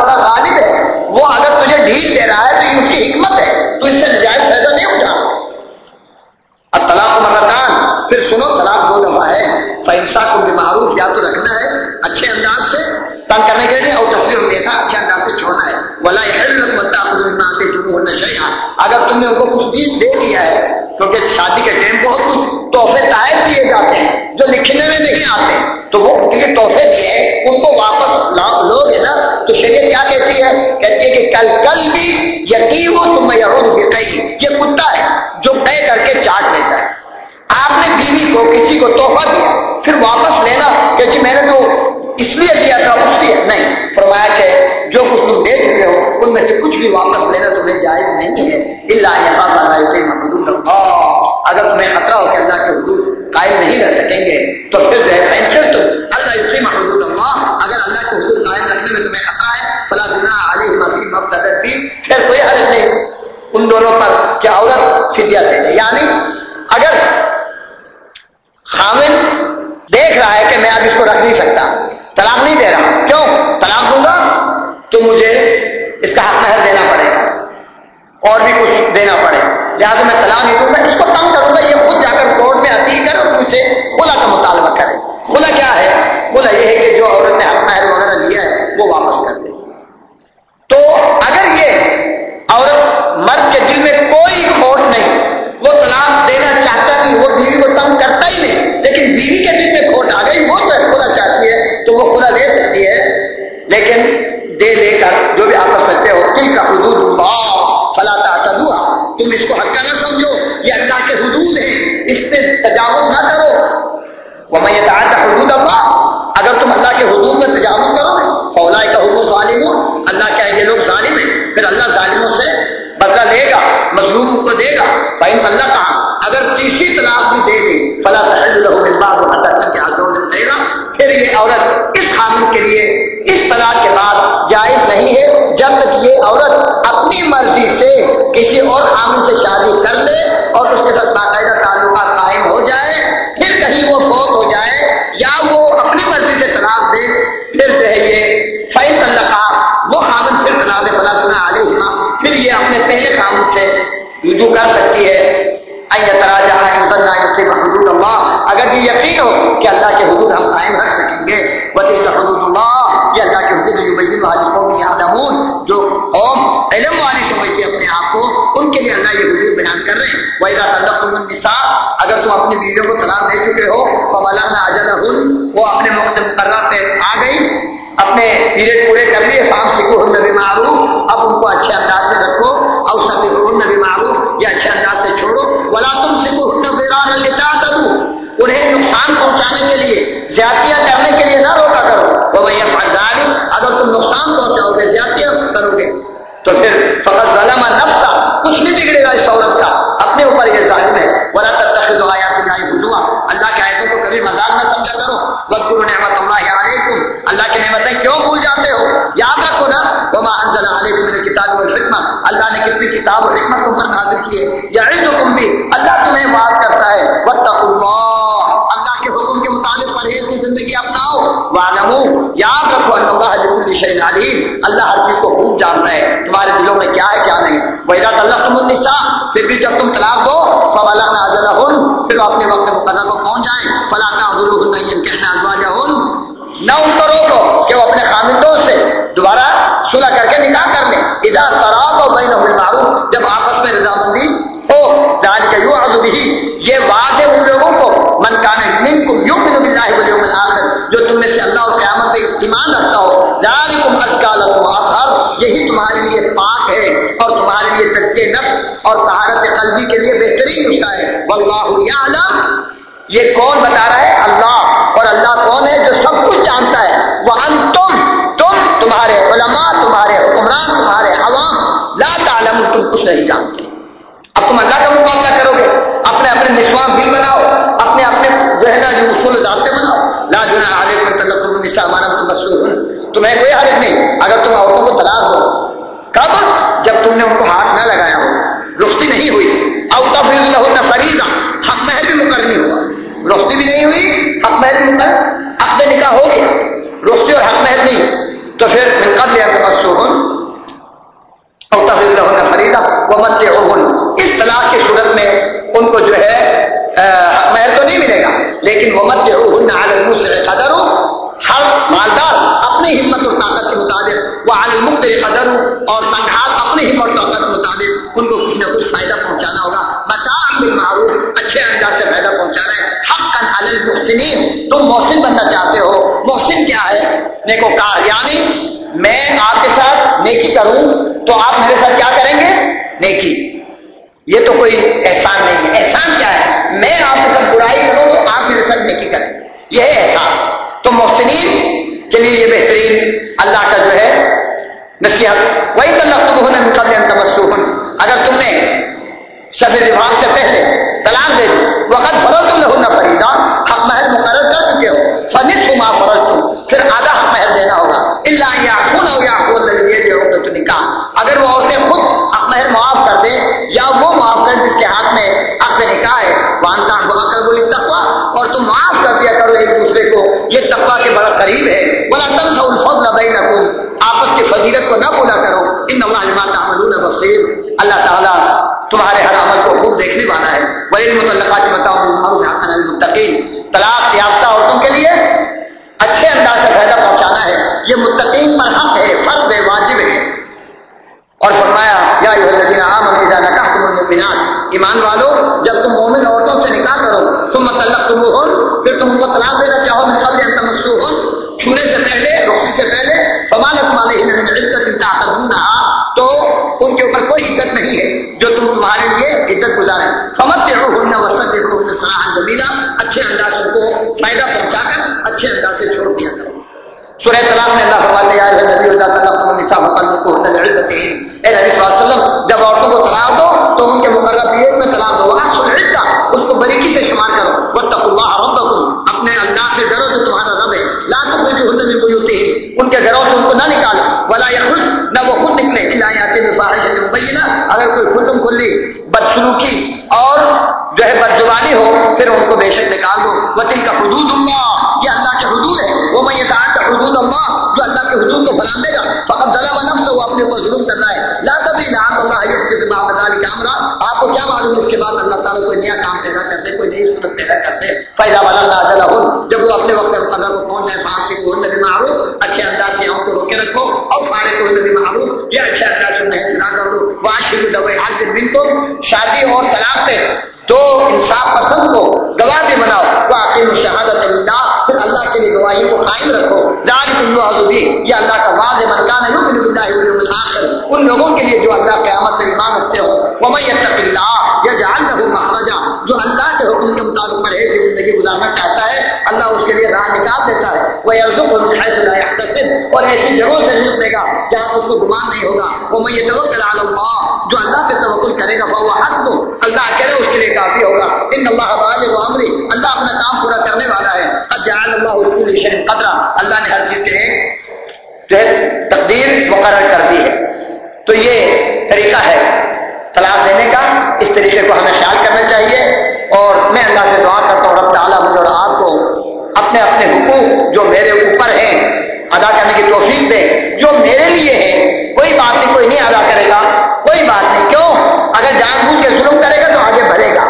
اگر تم نے ان کو کچھ بھی دے دیا ہے، کیونکہ شادی کے ٹائم بہت کچھ تحفے تائید دیے جاتے ہیں، جو لکھنے میں نہیں آتے، تو وہ کیونکہ تحفے دیے ان کو واپس لو گے نا، تو شریعت کیا کہتی ہے؟ کہتی ہے کہ کل کل بھی یقین ہو تم یہ کتا ہے جو طے کر کے چاٹ لیتا ہے۔ آپ نے بیوی کو، کسی کو تحفہ دیا، پھر واپس لینا کہ جی میں نے تو اس لیے دیا تھا، اس لیے، نہیں، فرمایا کہ جو کچھ تم دے چکے ہو میں سے کچھ بھی واپس لینا تمہیں جائز نہیں ہے۔ اللہ حدود اگر تمہیں خطرہ ہو کہ اللہ کے حدود قائم نہیں رہ سکیں گے، تو پھر پھر تم اللہ یقین حدود اللہ اگر اللہ کے حدود قائم رکھنے میں تمہیں خطرہ ہے فلا گنا علی مفت بھی پھر کوئی حل نہیں۔ ان دونوں پر کیا عورت فدیہ دے دے؟ یعنی اگر خامن دیکھ رہا ہے کہ میں اب اس کو رکھ نہیں سکتا، طلاق نہیں دے رہا، کیوں؟ طلاق دوں گا تو مجھے اس کا حق مہر دینا پڑے گا، اور بھی کچھ دینا پڑے لہٰذا میں طلاق نہیں دوں گا، اس کو تنگ کروں گا، یہ خود جا کر کورٹ میں اپیل کر اور مجھ سے خلا کا مطالبہ کرے۔ خلا کیا ہے؟ خلا یہ ہے کہ جو عورت نے حق مہر وغیرہ لیا ہے، وہ واپس کر دے۔ تو اگر یہ عورت مرد کے دل میں کوئی کھوٹ نہیں، وہ طلاق دینا چاہتا نہیں وہ بیوی کو تنگ کرتا ہی نہیں، لیکن بیوی کے دل میں کھوٹ آ گئی، وہ تو خدا چاہتی ہے، تو وہ خدا لے سکتی ہے، لیکن دے لے کر جو اللہ فلاں تدوا تم اس کو ہلکا نہ سمجھو، یہ اللہ کے حدود ہیں۔ اس پہ تجاوز نہ کرو۔ وہ میں یہ حدود اللہ اگر تم اللہ کے حدود میں تجاوز کرو فولا کا حدود ظالم ہو اللہ کیا یہ لوگ ظالم ہیں۔ پھر اللہ ظالموں سے بدلہ لے گا مظلوم کو دے گا۔ بھائی اللہ کہا اگر تیسری طلاق بھی دے دی فلا دے گا پھر یہ عورت اس حامل کے لیے، اس طلاق کے بعد جائز نہیں ہے، جب تک اپنی مرضی سے کسی اور حامل سے شادی کر لے اور اس کے ساتھ باقاعدہ تعلقات قائم ہو جائے، پھر کہیں وہ فوت ہو جائے یا وہ اپنی مرضی سے طلاق دے، پھر جو ہے یہ فیصل اللہ وہ حامل پھر طلاق فلا چنا علیہ پھر یہ اپنے پہلے خامد سے رجوع کر سکتی ہے۔ حدود اللہ اگر یہ یقین ہو کہ اللہ کے حدود ہم قائم رکھ سکیں گے وطیل حدود اللہ کر اگر تم اپنی بیویوں کو طلاق دے چکے ہو فبلا میں اجل وہ اپنے مقررات پہ آ گئی۔ اپنے پیریڈ پورے کر لیے، فام سکو نبی معروف اب ان کو اچھے انداز سے رکھو اور سب نبی معروف یا اچھے انداز سے چھوڑو۔ ولا تم سکو انہیں نقصان پہنچانے کے لیے، زیادتیاں کرنے کے لیے نہ روکا کرو۔ وہ بھائی فرداری اگر تم نقصان پہنچاؤ گے زیادتیاں کرو گے، تو پھر فقط ظلم نفسا کچھ نہیں بگڑے گا اس عورت کا۔ اپنے اوپر یہ ظاہر ہے۔ ورا تب تک جو آیا تم اللہ بھولوا اللہ کے آیتوں کو کبھی مزاق نہ سمجھا کرو۔ وذکر نعمت اللہ یا علیکم اللہ کی نعمتیں کیوں بھول جاتے ہو؟ یاد رکھو نا۔ وما انزل علیکم من الکتاب والحکمہ اللہ نے کتنی کتاب و حکمت تم پر نازل کی ہے۔ یعظکم بھی اللہ تمہیں بات کرتا ہے۔ واتقوا اللہ اللہ کے حکم کے مطابق پرہیز کی زندگی اپناؤ۔ واعلموا۔ یاد رکھو اللہ شعین علیم اللہ ہر چیز کو خوب جانتا ہے، تمہارے دلوں میں کیا ہے، کیا نہیں۔ ویدا اللہ تم النساء، پھر بھی جب تم طلاق دو فوالہ نازلہ ہن پھر اپنے وقت مقرر کو پہنچ جائیں۔ فلا تعذروا کہنا ازواجہ ہن نہ ان کو روکو کہ وہ اپنے خامدوں سے دوبارہ صلح کر کے نکاح کر لیں۔ اذا تراق اور بین معروف جب اور طہارت قلبی کے لیے بہترین نسخہ ہے۔ واللہ یعلم۔ یہ کون بتا رہا ہے؟ اللہ۔ اور اللہ کون ہے جو سب کچھ جانتا ہے؟ وہ انتم تم تمہارے علماء، تمہارے حکمران، تمہارے عوام۔ لا تعلم تم کچھ نہیں جانتے۔ اب تم اللہ کا مقابلہ کرو گے۔ اپنے اپنے نسوان بھی بناؤ۔ اپنے اپنے جو ہے نا، جو اصول ذاتے بناؤ۔ لا جنا علیکم تلقم النساء ہمارا تم مسئول تمہیں کوئی حرج نہیں۔ اگر تم عورتوں کو طلاق دو۔ کب؟ جب تم نے ان کو ہاتھ نہ لگایا ہو۔ رختی نہیں ہوئی۔ اوتا فری اللہ فریضہ حق محل بھی مقرر نہیں ہوا۔ رختی بھی نہیں ہوئی، حق محل بھی مقرر۔ عقد نکاح ہو گیا۔ رختی اور حق محل نہیں۔ تو پھر من قبل ان تمسوهن او تفرض لهن فریضہ ومتعوهن اس طلاق کی صورت میں ان کو جو ہے حق مہر تو نہیں ملے گا۔ لیکن محمد سے قدر۔ ہر مالدار اپنی ہمت اور طاقت کے مطابق وہ عالمت قدر۔ اور تنخواہ اپنی ہمت اور طاقت کے مطابق ان کو فائدہ پہنچانا ہوگا۔ بتا بھی معروف اچھے انداز سے فائدہ پہنچانا ہے۔ حق المحسنین، تم محسن بننا چاہتے ہو۔ محسن کیا ہے؟ نیکوکار یعنی میں آپ کے ساتھ نیکی کروں تو آپ میرے ساتھ کیا کریں گے؟ نیکی۔ یہ تو کوئی احسان نہیں ہے۔ احسان کیا ہے؟ میں آپ کے ساتھ برائی کروں تو آپ میرے ساتھ نیکی کریں۔ یہ ہے احسان۔ تو محسنین کے لیے یہ بہترین اللہ کا جو ہے نصیحت۔ وہی تو لفظ ہونے مقدم اگر تم نے شب دفاع سے پہلے طلاق دے دی۔ وقت فرض تم نے ہونا فریدا حق محل مقرر کر چکے ہو۔ فنس ما فرض تم پھر آدھا حق محل دینا ہوگا۔ اللہ یا خون ہو یا خون لگے جو نکاح اگر وہ عورتیں خود حق محل معاف کر دیں یا وہ معاف کر جس کے ہاتھ میں حق نکاح ہے، وانتا کر بولی تقوا اور تم معاف کر دیا کرو ایک دوسرے کو۔ یہ تقوا کے بڑا قریب ہے۔ بلا تن سا الفضل بینکم۔ آپس کی فضیلت کو نہ بولا کرو۔ ان اللہ علما تعملون بصیر۔ اللہ تعالیٰ تمہارے ہر ہے وہی متعلقات بتاؤ المتقین، طلاق یافتہ عورتوں کے لیے اچھے انداز سے فائدہ پہنچانا ہے۔ یہ متقین پر حق ہے، فرض ہے، واجب ہے۔ اور فرمایا، یا ایمان والو، جب تم مومن عورتوں سے نکاح کرو تم متعلق تم ہو پھر تم ان کو طلاق دینا چاہو نکل مصروف ہو چھونے سے پہلے رخصی سے پہلے فمال تمہارے تو ان کے اوپر کوئی عزت نہیں ہے، جو تم تمہارے لیے عزت گزارے فمت دیکھو وسط سراہ زمینہ اچھے انداز کو فائدہ پہنچا کر اچھے انداز سے چھوڑ دیا کرو۔ سورہ طلاق میں اللہ فرماتے ہیں نبی اللہ تعالیٰ نساء مقدم کو عدت اے نبی صلی اللہ علیہ وسلم، جب عورتوں کو طلاق دو، تو ان کے مقررہ پیریڈ میں طلاق دو۔ آج سن اس کو بریکی سے شمار کرو۔ وتق اللہ ربکم اپنے اللہ سے ڈرو جو تمہارا رب ہے۔ لا تخرجوا هن من بيوتهم ان کے گھروں سے ان کو نہ نکالو۔ ولا يخرج نہ وہ خود نکلے الا یاتی مبینہ اگر کوئی حکم کھلی بدسلوکی اور جو ہے بدزبانی ہو، پھر ان کو بے شک نکال دو۔ وطن کا حدود اللہ یہ اللہ کے حدود ہے وہ میں یہ حدود اللہ جو اللہ کے حدود کو بنا دے گا فقط ظلم نفس وہ اپنے اوپر ظلم کر رہا ہے۔ لا تدری لعل اللہ یحدث بعد امرا آپ کو کیا معلوم اس کے بعد اللہ تعالیٰ کوئی نیا کام پیدا کرتے، کوئی نئی صورت پیدا کرتے؟ فیضا والا اجلہم جب وہ اپنے وقت مقرر کو پہنچ جائے فاق سے کوئی نبی معروف، اچھے انداز سے ہم کو روکے رکھو، اور فارے کوئی نبی معروف، یہ اچھے انداز سے نہیں نہ کر دو۔ واشر دوے حج بن تو شادی اور طلاق پہ تو انصاف پسند کو گواہ بھی بناؤ وہ شہادت اللہ اللہ کے لیے گواہی کو قائم رکھو. بھی. یہ اللہ کا واضح منکان ہے ان لوگوں کے لیے جو اللہ قیامت میں ایمان رکھتے ہو وہ میں یہ اللہ یہ جان رہا مخرجہ جو اللہ کے حکم کے مطابق پڑھے کہ زندگی گزارنا چاہتے اللہ اس کے لیے راہ نکال دیتا ہے۔ وہ عرضوں کو اور ایسی جگہوں سے رزق دے گا جہاں اس کو گمان نہیں ہوگا۔ وہ میں یہ توکل اللہ جو اللہ پہ توکل کرے گا وہ حق دو اللہ کرے اس کے لیے کافی ہوگا۔ ان اللہ بالغ عمری اللہ اپنا کام پورا کرنے والا ہے۔ قد جعل اللہ لكل شيء قدرا۔ اللہ نے ہر چیز کے جو ہے تقدیر مقرر کر دی ہے۔ تو یہ طریقہ ہے طلاق دینے کا۔ اس طریقے کو ہمیں خیال کرنا چاہیے۔ اور میں اللہ سے دعا رب تعالیٰ مجھے اور آپ کو اپنے اپنے حقوق جو میرے اوپر ہیں ادا کرنے کی توفیق دے۔ جو میرے لیے ہے کوئی بات نہیں، کوئی نہیں ادا کرے گا۔ کوئی بات نہیں، کیوں؟ اگر جان بوجھ کے ظلم کرے گا تو آگے بڑھے گا۔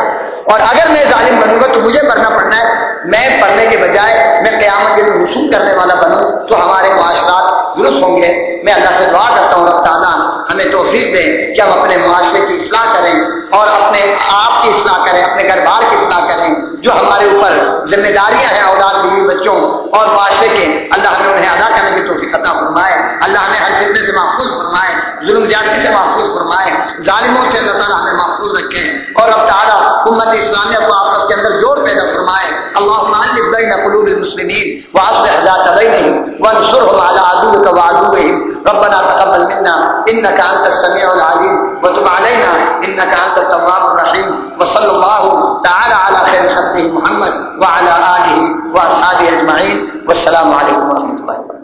اور اگر میں ظالم بنوں گا تو مجھے مرنا پڑنا ہے۔ میں پڑھنے کے بجائے میں قیامت کے لیے رسوم کرنے والا بنوں تو ہمارے معاشرات درست ہوں گے۔ میں اللہ سے دعا کرتا ہوں، رب تعالیٰ ہمیں توفیق دیں کہ ہم اپنے معاشرے کی اصلاح کریں اور اپنے آپ کی اصلاح کریں، اپنے گھر بار کی اصلاح کریں۔ جو ہمارے اوپر ذمہ داریاں ہیں اولاد، بیوی، بچوں اور معاشرے کے، اللہ ہمیں انہیں ادا کرنے کی توفیق عطا فرمائے۔ اللہ ہمیں ہر فتنے سے محفوظ فرمائے، ظلم زیادتی سے محفوظ فرمائے۔ ظالموں سے اللہ تعالیٰ ہمیں محفوظ رکھے۔ اور اب تعالیٰ امت اسلامیہ کو آپس کے اندر جوڑ پیدا فرمائے اللهم الف بين قلوب المسلمين واصلح ذات بينهم وانصرهم على عدوك وعدوهم ربنا تقبل منا انك انت السميع العليم وتب علينا انك انت التواب الرحيم وصلى الله تعالى على خير خلقه محمد وعلى اله واصحابه اجمعين والسلام عليكم ورحمه الله وبركاته